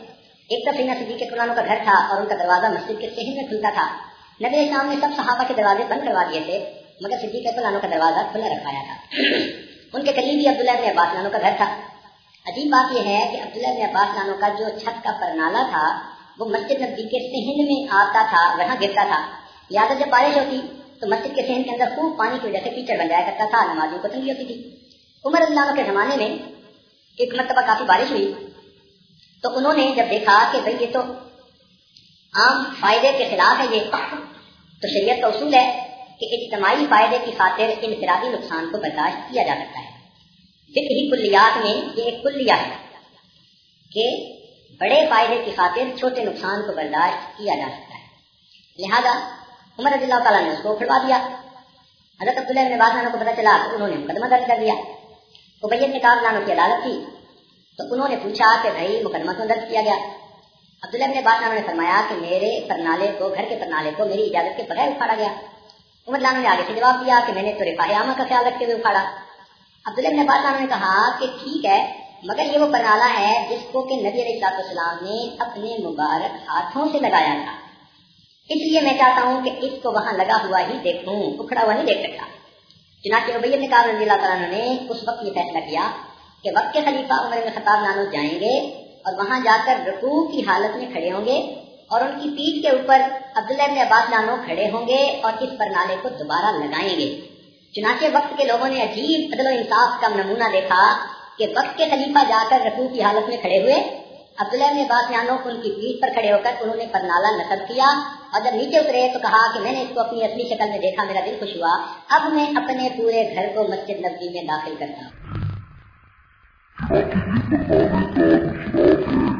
S3: ایک طرف سینا صدیق کے قرآنوں کا گھر تھا اور ان کا دروازہ مسجد کے سہن میں کھلتا تھا۔ نبی اسلام نے سب صحابہ کے دروازے بند کروا دیے تھے۔ مگر صدیق کے کا دروازہ کھلا رکھایا تھا۔ ان کے قریبی عبداللہ ابن عباس لانوں کا گھر تھا۔ عجیب بات یہ ہے کہ عبداللہ ابن عباس لانوں کا جو چھت کا پرنالا تھا، وہ مسجد نبی کے سہن میں آتا تھا، وہاں گرتا تھا۔ لہٰذا جب بارش ہوتی تو مسجد کے سہن کے اندر خوب پانی کی وجہ سے کیچڑ بن جایا کرتا تھا، نمازیوں کو تنگی ہوتی تھی۔ عمر اللہ کے زمانے میں ایک مرتبہ کافی بارش ہوئی تو انہوں نے جب دیکھا کہ بھائی یہ تو عام فائدے کے خلاف ہے یہ، تو شریعت کا اصول ہے۔ کہ اجتماعی فائدے کی خاطر انفرادی نقصان کو برداشت کیا جا سکتا ہے۔ فکری کلیات میں یہ ایک کلیہ ہے کہ بڑے فائدے کی خاطر چھوٹے نقصان کو برداشت کیا جا سکتا ہے۔ لہذا عمر رضی اللہ تعالیٰ نے اس کو کھڑوا دیا۔ حضرت عبداللہ نے بادشاہ کو پتہ چلا تو انہوں نے مقدمہ درج کر دیا۔ ابیت نے کہا نانوں کی عدالت کی تو انہوں نے پوچھا کہ بھائی مقدمہ کیوں درج کیا گیا؟ عبداللہ نے بادشاہ نے فرمایا کہ میرے پرنالے کو، گھر کے پرنالے کو میری اجازت کے بغیر اکھاڑا گیا۔ عمر لانوں نے آگے سے جواب دیا کہ میں نے تو رفاہ عامہ کا خیال رکھتے ہوئے اکھاڑا عبداللہ نے بادشاہ نے کہا کہ ٹھیک ہے مگر یہ وہ پرنالہ ہے جس کو کہ نبی علیہ السلام نے اپنے مبارک ہاتھوں سے لگایا تھا اس لیے میں چاہتا ہوں کہ اس کو وہاں لگا ہوا ہی دیکھوں اکھڑا ہوا نہیں دیکھ سکتا چنانچہ ابی نے کہا رضی اللہ تعالیٰ نے اس وقت یہ فیصلہ کیا کہ وقت کے خلیفہ عمر بن خطاب نانو جائیں گے اور وہاں جا کر رکوع کی حالت میں کھڑے ہوں گے اور ان کی پیٹ کے اوپر عبداللہ ابن عباس نانو کھڑے ہوں گے اور اس پر نالے کو دوبارہ لگائیں گے۔ چنانچہ وقت کے لوگوں نے عجیب عدل و انصاف کا نمونہ دیکھا کہ وقت کے خلیفہ جا کر رکوع کی حالت میں کھڑے ہوئے۔ عبداللہ نے بات جانو ان کی پیٹ پر کھڑے ہو کر انہوں نے پرنالا نصب کیا اور جب نیچے اترے تو کہا کہ میں نے اس کو اپنی اصلی شکل میں دیکھا، میرا دل خوش ہوا۔ اب میں اپنے پورے گھر کو مسجد نبی میں داخل کرتا ہوں۔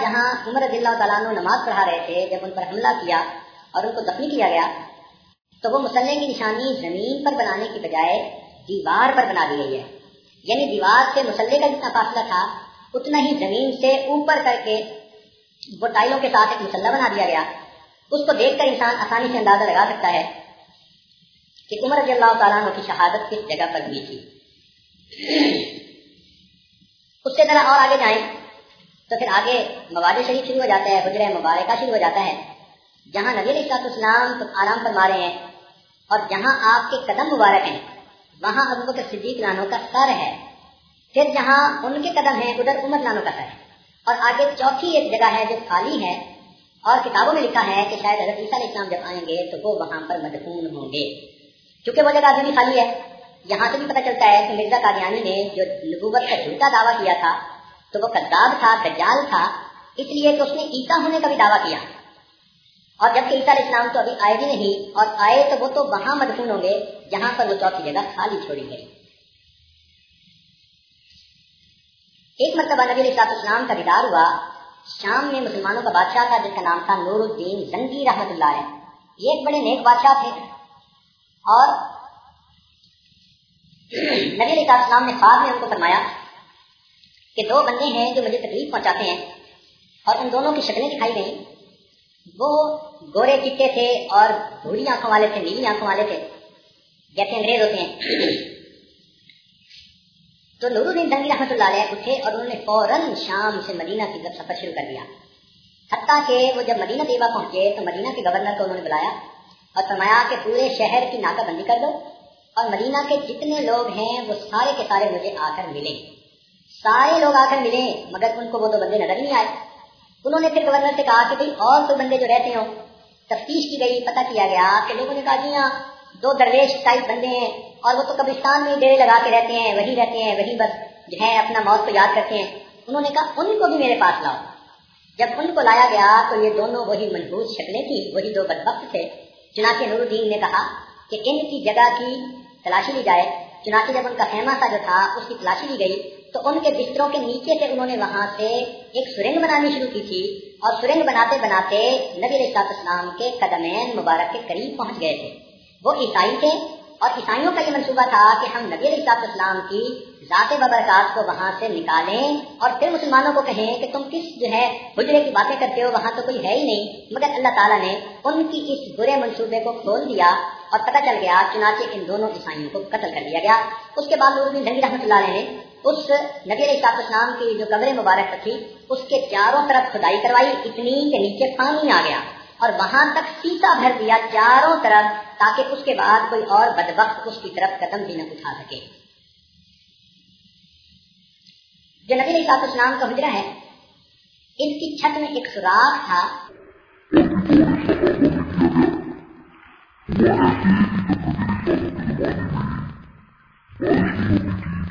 S3: جہاں عمر رضی اللہ تعالیٰ عنہ نماز پڑھا رہے تھے، جب ان پر حملہ کیا اور ان کو دفنی کیا گیا، تو وہ مسلح کی نشانی زمین پر بنانے کی بجائے دیوار پر بنا دی گئی ہے۔ یعنی دیوار سے مسلح کا جتنا فاصلہ تھا، اتنا ہی زمین سے اوپر کر کے وہ ٹائلوں کے ساتھ ایک مسلح بنا دیا گیا۔ اس کو دیکھ کر انسان آسانی سے اندازہ لگا سکتا ہے کہ عمر رضی اللہ تعالیٰ عنہ کی شہادت کس جگہ پر ہوئی تھی۔ اس سے ذرا اور آگے جائیں تو پھر آگے مواد شریف شروع ہو جاتا ہے حجر مبارکہ شروع ہو جاتا ہے۔ جہاں نبی علیہ اسلام آرام فرما رہے ہیں اور جہاں آپ کے قدم مبارک ہیں۔ وہاں ابو بکر صدیق لانوں کا سر ہے۔ پھر جہاں ان کے قدم ہیں، ادھر عمر لانوں کا سر ہے۔ اور آگے چوتھی ایک جگہ ہے جو خالی ہے۔ اور کتابوں میں لکھا ہے کہ شاید حضرت عیسیٰ علیہ السلام جب آئیں گے تو وہ وہاں پر مدفون ہوں گے۔ کیونکہ وہ جگہ ابھی خالی ہے، یہاں سے بھی پتہ چلتا ہے کہ مرزا قادیانی نے جو نبوت کا جھوٹا دعویٰ کیا تھا، تو وہ کداب تھا، دجال تھا۔ اس لیے کہ اس نے عیسا ہونے کا بھی دعویٰ کیا۔ اور جبکہ عیسیٰ علیہ السلام تو ابھی آئے بھی نہیں، اور آئے تو وہ تو وہاں مدفون ہوں گے، جہاں پر وہ چوتھی جگہ خالی چھوڑی گئی۔ ایک مرتبہ نبی علیہ السلام کا دیدار ہوا۔ شام میں مسلمانوں کا بادشاہ تھا، جس کا نام تھا نور الدین زنگی رحمت اللہ ہے یہ ایک بڑے نیک بادشاہ تھے۔ اور نبی علیہ السلام نے خواب میں ان کو فرمایا کہ دو بندے ہیں جو مجھے تکلیف پہنچاتے ہیں، اور ان دونوں کی شکلیں دکھائی گئیں۔ وہ گورے چٹے تھے اور بھوری آنکھوں والے تھے، نیلی آنکھوں والے تھے۔ جیسے انگریز ہوتے ہیں۔ تو نور الدین دنگی رحمۃ اللہ علیہ اٹھے اور انہوں نے فوراً شام سے مدینہ کی طرف سفر شروع کر دیا۔ حتیٰ کہ وہ جب مدینہ طیبہ پہنچے تو مدینہ کے گورنر کو انہوں نے بلایا اور فرمایا کہ پورے شہر کی ناکہ بندی کر دو
S4: اور مدینہ کے جتنے لوگ ہیں وہ سارے کے سارے مجھے آ کر ملے سارے لوگ آ کر ملے مگر ان کو وہ تو بندے نظر نہیں آئے۔ انہوں نے پھر گورنر سے کہا کہ بھائی اور کوئی بندے جو رہتے ہوں، تفتیش کی گئی، پتہ کیا گیا کہ لوگوں نے کہا جی ہاں دو درویش ٹائپ بندے ہیں اور وہ تو قبرستان میں ڈیرے لگا کے رہتے ہیں، وہی رہتے ہیں، وہی بس جو ہے اپنا موت کو یاد کرتے ہیں۔ انہوں نے کہا ان کو بھی میرے پاس لاؤ۔ جب ان کو لایا گیا تو یہ دونوں وہی مضبوط شکلیں تھیں، وہی دو بدبخت تھے۔ چنانچہ نور الدین نے کہا کہ ان کی جگہ کی تلاشی لی جائے۔ چنانچہ جب ان کا خیمہ تھا جو تھا، اس کی تلاشی لی گئی تو ان کے بستروں کے نیچے سے انہوں نے وہاں سے ایک سرنگ بنانی شروع کی تھی اور سرنگ بناتے بناتے نبی علیہ السلام کے قدمین مبارک کے قریب پہنچ گئے تھے۔ وہ عیسائی تھے اور عیسائیوں کا یہ منصوبہ تھا کہ ہم نبی علیہ السلام کی ذات ببرکات کو وہاں سے نکالیں اور پھر مسلمانوں کو کہیں کہ تم کس جو ہے حجرے کی باتیں کرتے ہو، وہاں تو کوئی ہے ہی نہیں۔ مگر اللہ تعالیٰ نے ان کی اس برے منصوبے کو کھول دیا اور پتہ چل گیا، چنانچہ ان دونوں عیسائیوں کو قتل کر دیا گیا۔ اس کے بعد نور الدین رحمۃ اللہ علیہ نے اس نبی علیہ السلام کی جو قبر مبارک تھی، اس کے چاروں طرف کھدائی کروائی، اتنی کے نیچے پانی آ گیا اور وہاں تک سیتا بھر دیا چاروں طرف تاکہ اس کے بعد کوئی اور بدبخت اس کی طرف قدم بھی نہ اٹھا سکے۔ جو نبی علیہ السلام کا حجرہ ہے اس کی چھت میں ایک سوراخ تھا۔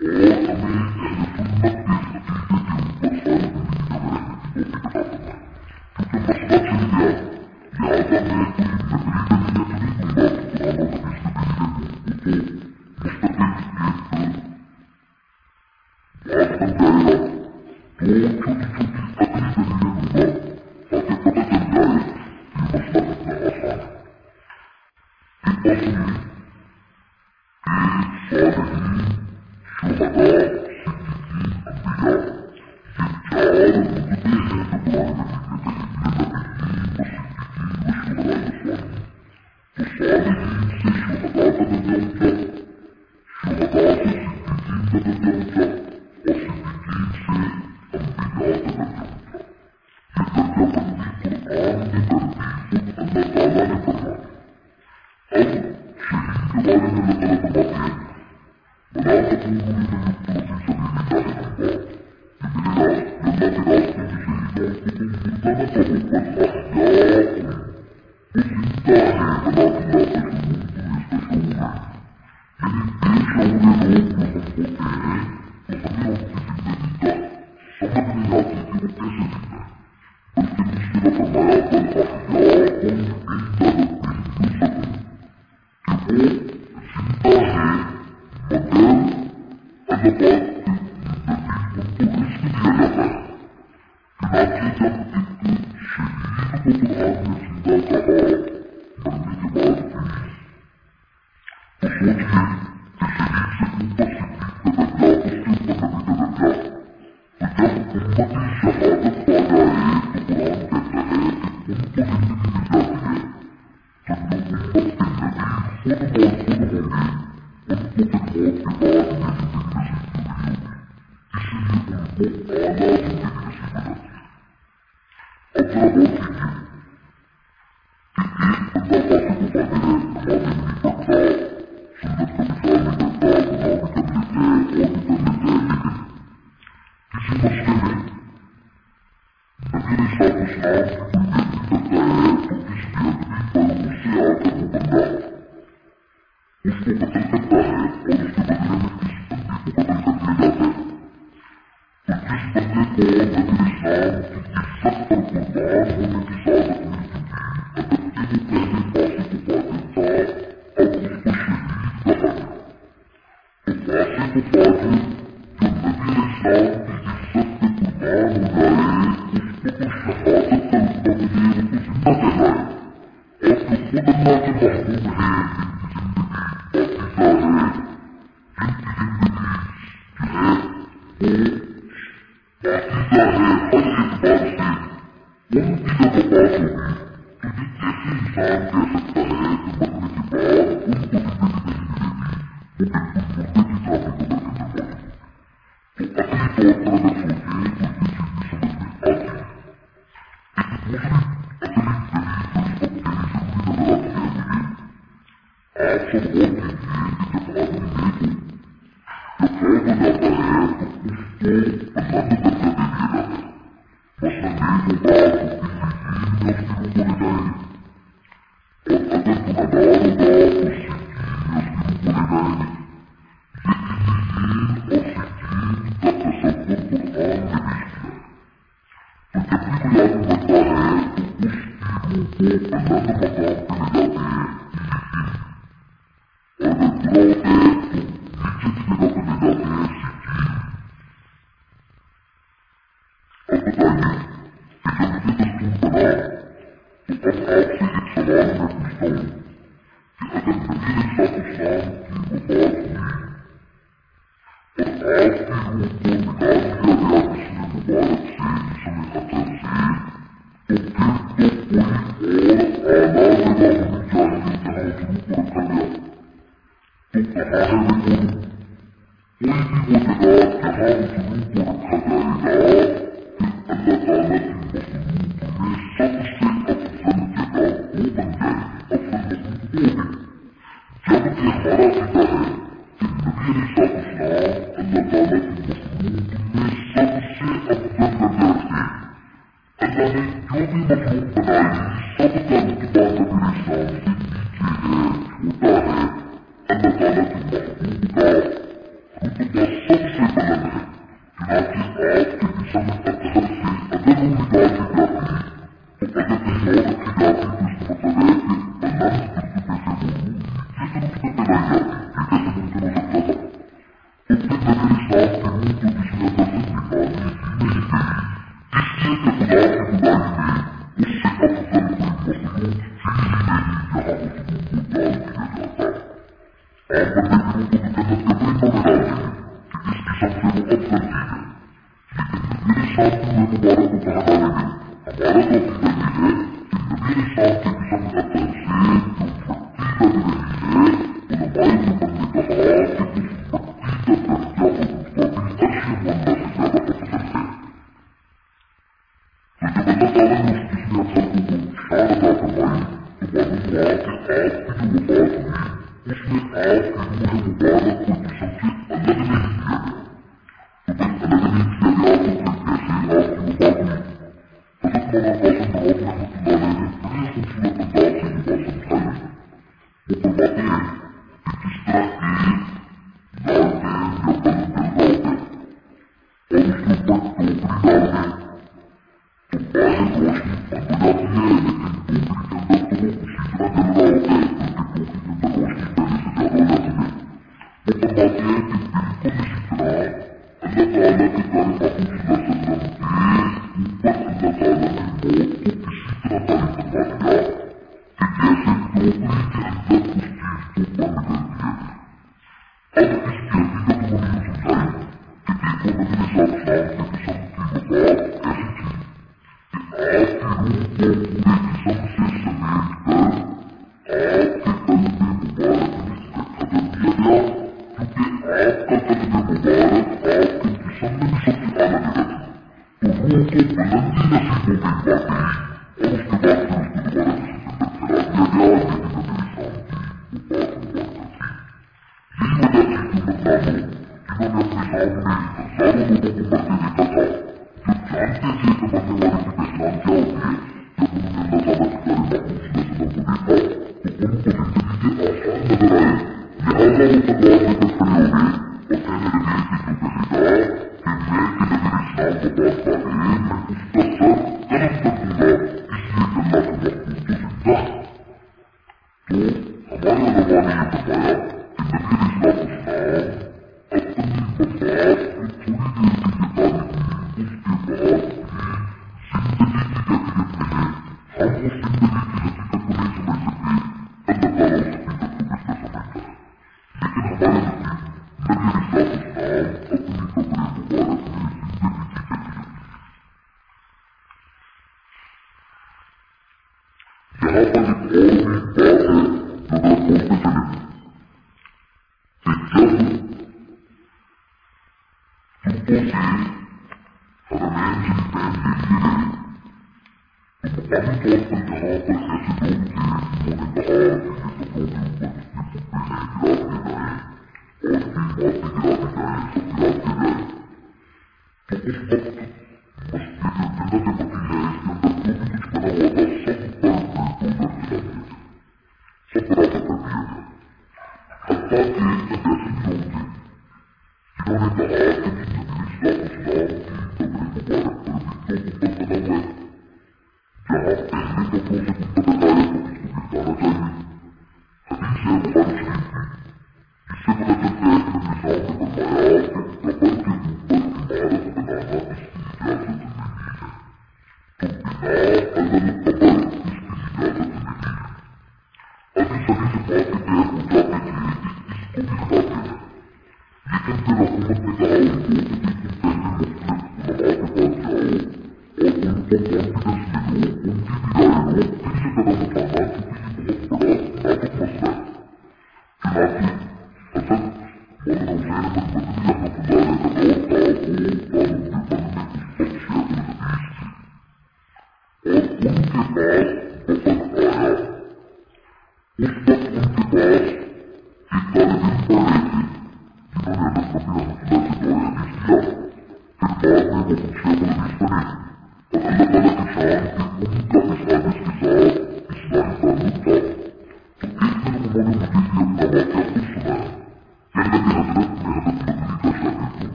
S5: Outra mídia,
S4: YouTube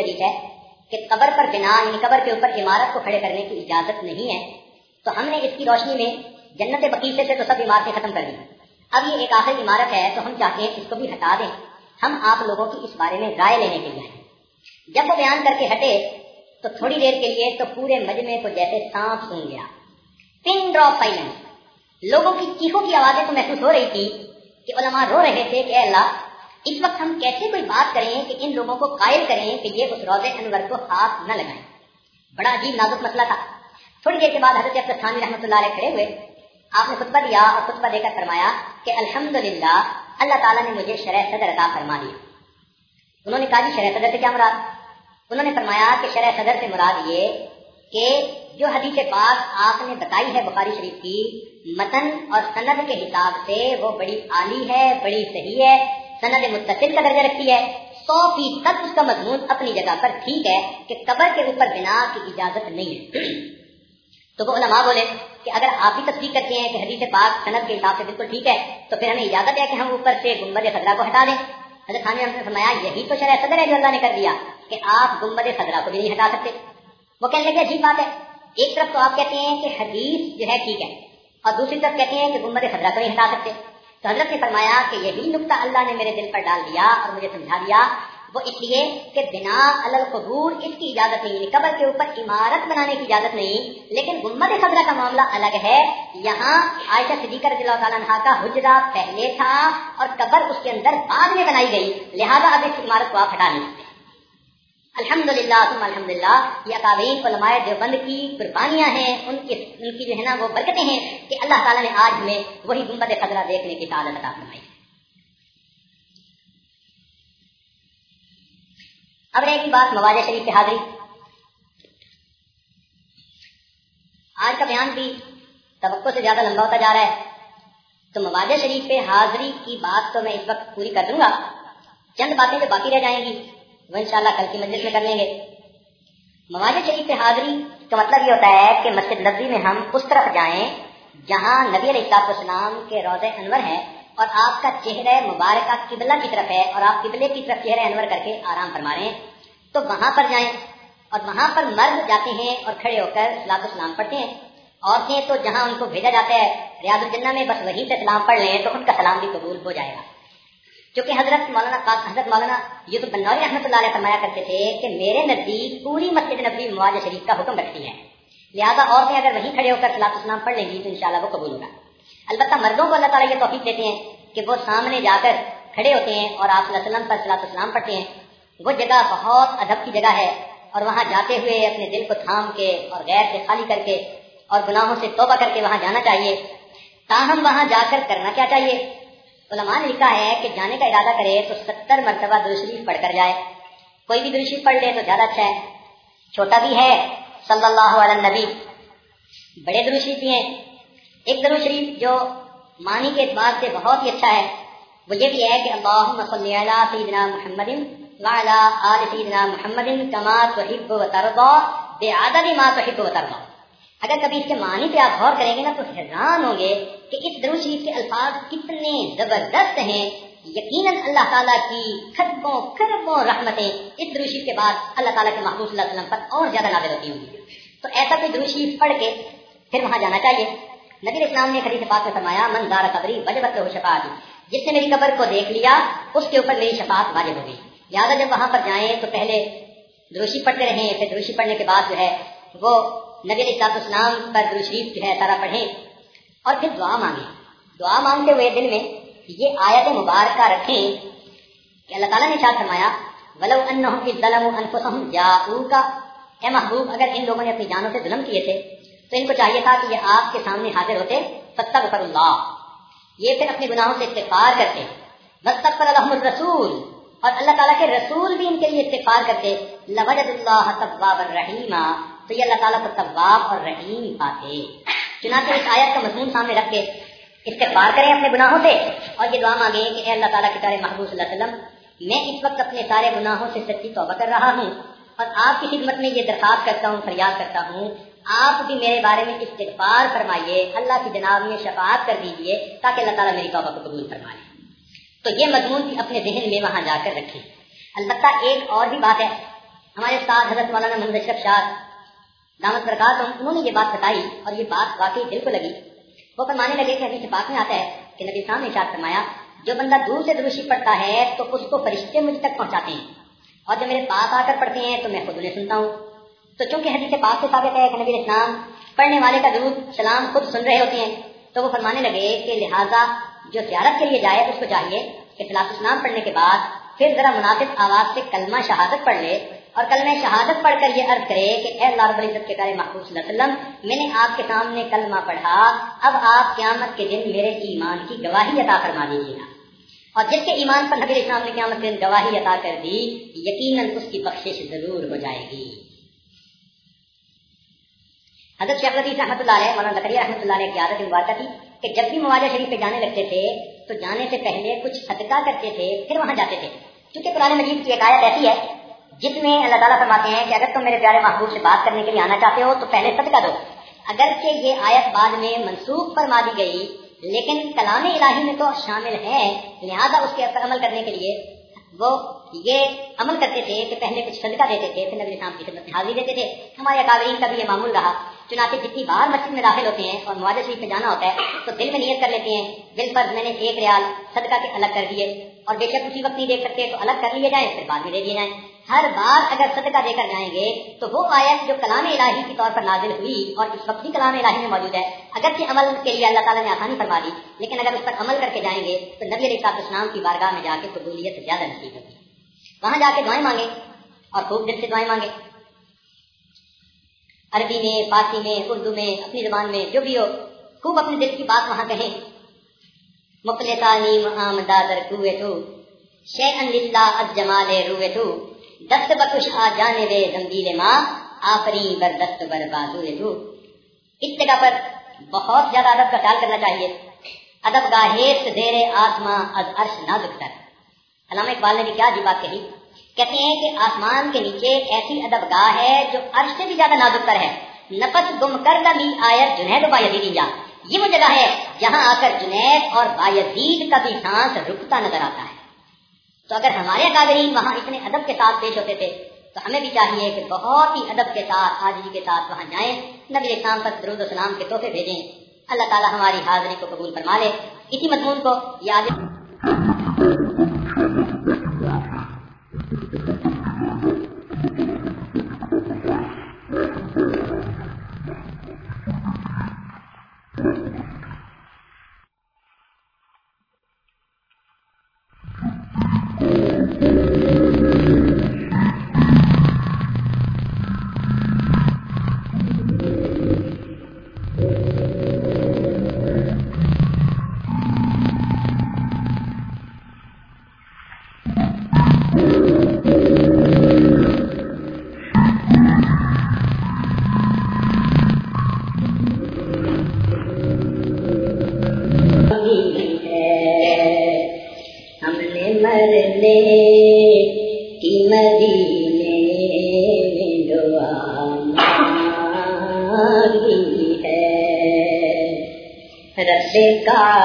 S4: حدیث شریف ہے کہ قبر پر بنا
S3: یعنی قبر کے اوپر عمارت کو کھڑے کرنے کی اجازت نہیں ہے، تو ہم نے اس کی روشنی میں جنت بقیفے سے تو سب عمارتیں ختم کر دی۔ اب یہ ایک آخری عمارت ہے، تو ہم چاہتے ہیں اس کو بھی ہٹا دیں۔ ہم آپ لوگوں کی اس بارے میں رائے لینے کے لیے آئے جب وہ بیان کر کے ہٹے، تو تھوڑی دیر کے لیے تو پورے مجمے کو جیسے سانپ سن گیا۔ پن ڈراپ سائلنس لوگوں کی چیخوں کی آوازیں تو محسوس ہو رہی تھی کہ علماء رو رہے تھے کہ اے اللہ اس وقت ہم کیسے کوئی بات کریں کہ ان لوگوں کو قائل کریں کہ یہ اس روزے انور کو ہاتھ نہ لگائیں؟ بڑا عجیب نازک مسئلہ تھا۔ تھوڑی دیر کے بعد حضرت افسر خان رحمۃ اللہ علیہ کھڑے ہوئے۔ آپ نے خطبہ دیا اور خطبہ دے کر فرمایا کہ الحمد اللہ تعالیٰ نے مجھے شرح صدر عطا فرما دیا انہوں نے کہا جی شرح صدر سے کیا مراد؟ انہوں نے فرمایا کہ شرح صدر سے مراد یہ کہ جو حدیث پاک آپ نے بتائی ہے بخاری شریف کی، متن اور سند کے حساب سے وہ بڑی عالی ہے، بڑی صحیح ہے۔ سند متصل کا درجہ رکھتی ہے۔ سو فیصد اس کا مضمون اپنی جگہ پر ٹھیک ہے کہ قبر کے اوپر بنا کی اجازت نہیں ہے۔ تو وہ علماء بولے کہ اگر آپ بھی تصدیق کرتے ہیں کہ حدیث پاک صنعت کے حساب سے بالکل ٹھیک ہے، تو پھر ہمیں اجازت ہے کہ ہم اوپر سے گمبد خدرہ کو ہٹا دیں۔ حضرت خان نے فرمایا، یہی تو شرح صدر ہے جو اللہ نے کر دیا کہ آپ گمبد خدرہ کو بھی نہیں ہٹا سکتے۔ وہ کہنے لگے، عجیب بات ہے۔ ایک طرف تو آپ کہتے ہیں کہ حدیث جو ہے ٹھیک ہے اور دوسری طرف کہتے ہیں کہ گمبد خدرہ کو نہیں ہٹا سکتے۔ تو حضرت نے فرمایا کہ یہی نقطہ اللہ نے میرے دل پر ڈال دیا اور مجھے سمجھا دیا۔ وہ اس لیے کہ بنا القبور اس کی اجازت نہیں یعنی قبر کے اوپر عمارت بنانے کی اجازت نہیں، لیکن گمبد خبرہ کا معاملہ الگ ہے۔ یہاں عائشہ صدیقہ رضی اللہ تعالیٰ عنہ کا حجرہ پہلے تھا اور قبر اس کے اندر بعد میں بنائی گئی، لہذا اب اس عمارت کو آپ ہٹا نہیں سکتے۔ الحمد للہ الحمد للہ یہ اکابین علماء دیوبند کی قربانیاں ہیں، ان کی ان کی جو ہے نا وہ برکتیں ہیں کہ اللہ تعالیٰ نے آج میں وہی گمبد خطرہ دیکھنے کی تعداد عطا فرمائی۔ اب رہے گی بات مواز شریف کی حاضری۔ آج کا بیان بھی توقع سے زیادہ لمبا ہوتا جا رہا ہے۔ تو مواز شریف پہ حاضری کی بات تو میں اس وقت پوری کر دوں گا۔ چند باتیں جو باقی رہ جائیں گی۔ وہ انشاءاللہ کل کی مجلس میں کر لیں گے۔ مواز شریف پہ حاضری کا مطلب یہ ہوتا ہے کہ مسجد نبی میں ہم اس طرف جائیں جہاں نبی علیہ السلام کے روز انور ہے اور آپ کا چہرہ مبارکہ قبلہ کی طرف ہے اور آپ قبلے کی طرف چہرہ انور کر کے آرام فرما رہے ہیں تو وہاں پر جائیں اور وہاں پر مرد جاتے ہیں اور کھڑے ہو کر سلاد السلام پڑھتے ہیں۔ عورتیں تو جہاں ان کو بھیجا جاتا ہے ریاض الجنہ میں بس وہیں سے سلام پڑھ لیں تو ان کا سلام بھی قبول ہو جائے گا۔ کیونکہ حضرت مولانا حضرت مولانا یوسف بنوری رحمۃ اللہ علیہ فرمایا کرتے تھے کہ میرے نزدیک پوری مسجد نبی مواز شریف کا حکم رکھتی ہے۔ لہٰذا عورتیں اگر وہیں کھڑے ہو کر سلاط اسلام پڑھ لیں گی تو انشاءاللہ وہ قبول ہوگا۔ البتہ مردوں کو اللہ تعالیٰ یہ توفیق دیتے ہیں کہ وہ سامنے جا کر کھڑے ہوتے ہیں اور آپ صلی اللہ علیہ وسلم پر سلاط اسلام پڑھتے ہیں۔ وہ جگہ بہت ادب کی جگہ ہے اور وہاں جاتے ہوئے اپنے دل کو تھام کے اور غیر سے خالی کر کے اور گناہوں سے توبہ کر کے وہاں جانا چاہیے۔ تاہم وہاں جا کر کرنا کیا چاہیے؟ علماء نے لکھا ہے کہ جانے کا ارادہ کرے تو ستر مرتبہ شریف پڑھ کر جائے۔ کوئی بھی شریف پڑھ لے تو زیادہ اچھا ہے۔ چھوٹا بھی ہے۔ صلی اللہ علیہ نبی بڑے شریف بھی ہیں۔ ایک شریف جو معنی کے اعتبار سے بہت ہی اچھا ہے۔ وہ یہ بھی ہے کہ اللہ صلی علی سیدنا محمد وعلی آل سیدنا محمد کما تحب و ترضا بے عدد ما تحب و ترضا اگر کبھی اس کے معنی پہ آپ غور کریں گے نا تو حیران ہوں گے کہ اس درو شریف کے الفاظ کتنے زبردست ہیں۔ یقیناً اللہ تعالیٰ کی خربوں خربوں رحمتیں اس درو شریف کے بعد اللہ تعالیٰ کے محبوب صلی اللہ علیہ وسلم پر اور زیادہ نازل ہوتی ہوں گی۔ تو ایسا کوئی درو شریف پڑھ کے پھر وہاں جانا چاہیے۔ نبی اسلام نے خرید پاک میں فرمایا، من دار قبری وجبت ہو شفاعت جس نے میری قبر کو دیکھ لیا، اس کے اوپر میری شفاعت واجب ہو گئی۔ لہٰذا جب وہاں پر جائیں تو پہلے دروشی پڑھتے رہیں، پھر دروشی پڑھنے کے بعد جو ہے وہ نبی علیہ اسلام پر شریف جو ہے سارا پڑھیں۔ اور پھر دعا مانگیں۔ دعا مانگتے ہوئے دل میں یہ آیت مبارکہ رکھیں کہ اللہ تعالیٰ نے شاہ فرمایا، ولو انہم اذ ظلموا انفسهم جاءوکا اے محبوب، اگر ان لوگوں نے اپنی جانوں سے ظلم کیے تھے، تو ان کو چاہیے تھا کہ یہ آپ کے سامنے حاضر ہوتے۔ فتغفر اللہ یہ پھر اپنے گناہوں سے استغفار کرتے۔ وستغفر لهم الرسول۔ اور اللہ تعالیٰ کے رسول بھی ان کے لیے استغفار کرتے۔ لوجد اللہ تواب الرحیم تو یہ اللہ تعالیٰ کو طواب اور رحیم پاتے چنانچہ اس آیت کا مضمون سامنے رکھ کے استغفار کریں اپنے گناہوں سے۔ اور یہ دعا مانگیں کہ اے اللہ تعالیٰ کے پیارے محبوب صلی اللہ علیہ وسلم، میں اس وقت اپنے سارے گناہوں سے سچی توبہ کر رہا ہوں۔ اور آپ کی خدمت میں یہ درخواست کرتا ہوں، فریاد کرتا ہوں، آپ بھی میرے بارے میں استغفار فرمائیے، اللہ کی جناب میں شفاعت کر دیجیے تاکہ اللہ تعالیٰ میری توبہ کو قبول فرمائے۔ تو یہ مضمون بھی اپنے ذہن میں وہاں جا کر رکھیں۔ البتہ ایک اور بھی بات ہے۔ ہمارے ساتھ حضرت مولانا محمد اشرف شاہ دامت برکات انہوں نے یہ بات بتائی اور یہ بات واقعی دل کو لگی۔ وہ فرمانے لگے کہ حدیث پاک میں آتا ہے کہ نبی صاحب نے اشارت فرمایا جو بندہ دور سے دروشی پڑھتا ہے تو اس کو فرشتے مجھ تک پہنچاتے ہیں اور جو میرے پاس آ کر پڑھتے ہیں تو میں خود انہیں سنتا ہوں۔ تو چونکہ حدیث پاک سے ثابت ہے کہ نبی اسلام پڑھنے والے کا درود، سلام خود سن رہے ہوتے ہیں، تو وہ فرمانے لگے کہ لہٰذا جو زیارت کے لیے جائے اس کو چاہیے کہ فلاط اسلام پڑھنے کے بعد پھر ذرا مناسب آواز سے کلمہ شہادت پڑھ لے اور کل میں شہادت پڑھ کر یہ عرض کرے کہ اے اللہ رب العزت کے پیارے محبوب صلی اللہ علیہ وسلم، میں نے آپ کے سامنے کلمہ پڑھا، اب آپ قیامت کے دن میرے ایمان کی گواہی عطا فرما دیجیے گا۔ اور جس کے ایمان پر نبی اسلام نے قیامت کے دن گواہی عطا کر دی، یقیناً اس کی بخشش ضرور ہو جائے گی۔ حضرت شیخ لطیف رحمۃ اللہ علیہ، مولانا زکریہ رحمۃ اللہ علیہ کی عادت مبارکہ تھی کہ جب بھی مواجہ شریف پہ جانے لگتے تھے، تو جانے سے پہلے کچھ صدقہ کرتے تھے، پھر وہاں جاتے تھے۔ کیونکہ قرآن مجید کی ایک آیت ایسی ہے جس میں اللہ تعالیٰ فرماتے ہیں کہ اگر تم میرے پیارے محبوب سے بات کرنے کے لیے آنا چاہتے ہو، تو پہلے صدقہ دو۔ اگرچہ یہ آیت بعد میں منسوخ فرما دی گئی، لیکن کلام الہی میں تو شامل ہے، لہذا اس کے عمل کرنے کے لیے۔ وہ یہ عمل کرتے تھے کہ پہلے کچھ صدقہ دیتے تھے، پھر نبی کی خدمت میں حاضری دیتے تھے۔ ہمارے اکابرین کا بھی یہ معمول رہا۔ چنانچہ جتنی بار مسجد میں داخل ہوتے ہیں اور مواجہ شریف میں جانا ہوتا ہے، تو دل میں نیت کر لیتے ہیں، دل پر میں نے ایک ریال صدقہ کے الگ کر دیے۔ اور بے شک اسی وقت نہیں دیکھ سکتے، تو الگ کر لیے جائیں، پھر بعد میں دے دیے جائیں۔ ہر بار اگر صدقہ دے کر جائیں گے، تو وہ آیت جو کلام الہی کے طور پر نازل ہوئی اور اس وقت بھی کلام الہی میں موجود ہے، اگرچہ عمل کے لیے اللہ تعالیٰ نے آسانی فرما دی، لیکن اگر اس پر عمل کر کے جائیں گے، تو نبی علیہ صاحب اسلام کی بارگاہ میں جا کے قبولیت زیادہ نصیب ہوگی۔ وہاں جا کے دعائیں مانگے اور خوب دل سے دعائیں مانگے عربی میں، فارسی میں، اردو میں، اپنی زبان میں، جو بھی ہو، خوب اپنے دل کی بات وہاں کہیں۔ مقلتانی آمدادر کوئے تو، شیئن للہ الجمال روئے تو دست بکش آ جانے دے زمبیل ماں آفری بر دست بر بازو دھو اس جگہ پر بہت زیادہ ادب کا خیال کرنا چاہیے۔ ادب گاہیت زیر آسماں از عرش نازک تر۔ علامہ اقبال نے بھی کیا جی بات کہی۔ کہتے ہیں کہ آسمان کے نیچے ایسی ادب گاہ ہے جو عرش سے بھی زیادہ نازک تر ہے۔ نفس گم کر بھی آیت جنید و بایزید جا۔ یہ وہ جگہ ہے جہاں آ کر جنید اور بایزید کا بھی سانس رکتا نظر آتا ہے۔ تو اگر ہمارے اکادرین وہاں اتنے ادب کے ساتھ پیش ہوتے تھے، تو ہمیں بھی چاہیے کہ بہت ہی ادب کے ساتھ حاضری کے ساتھ وہاں جائیں، نبی اسلام پر درود و سلام کے تحفے بھیجیں۔ اللہ تعالیٰ ہماری حاضری کو قبول فرما لے۔ اسی مضمون کو یاد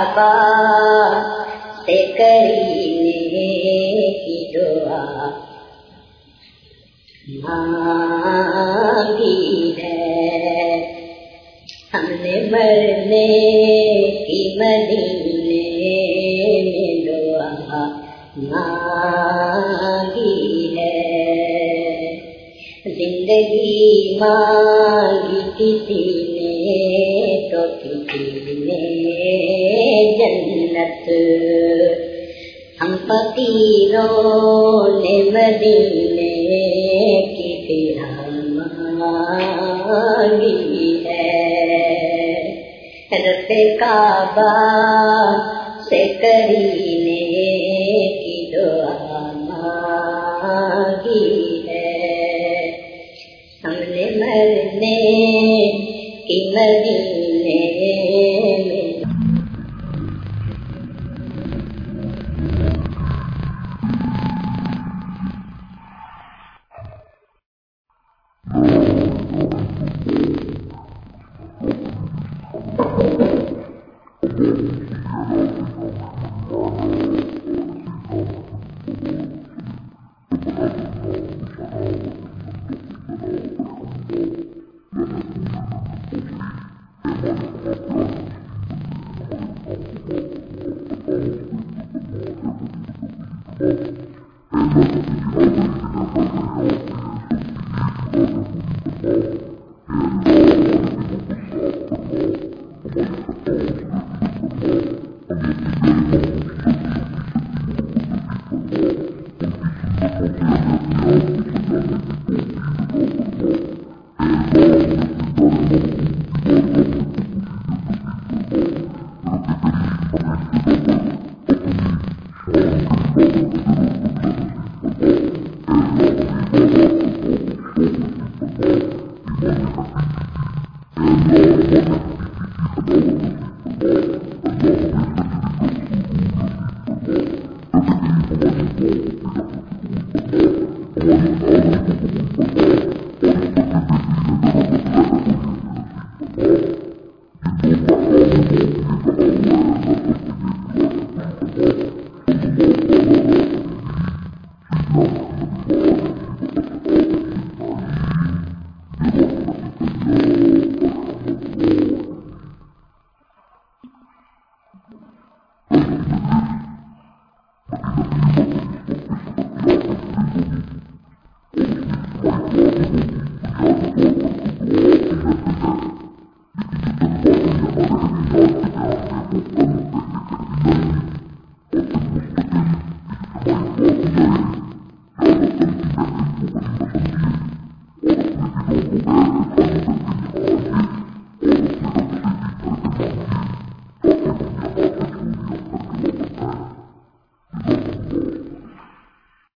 S3: آبائنا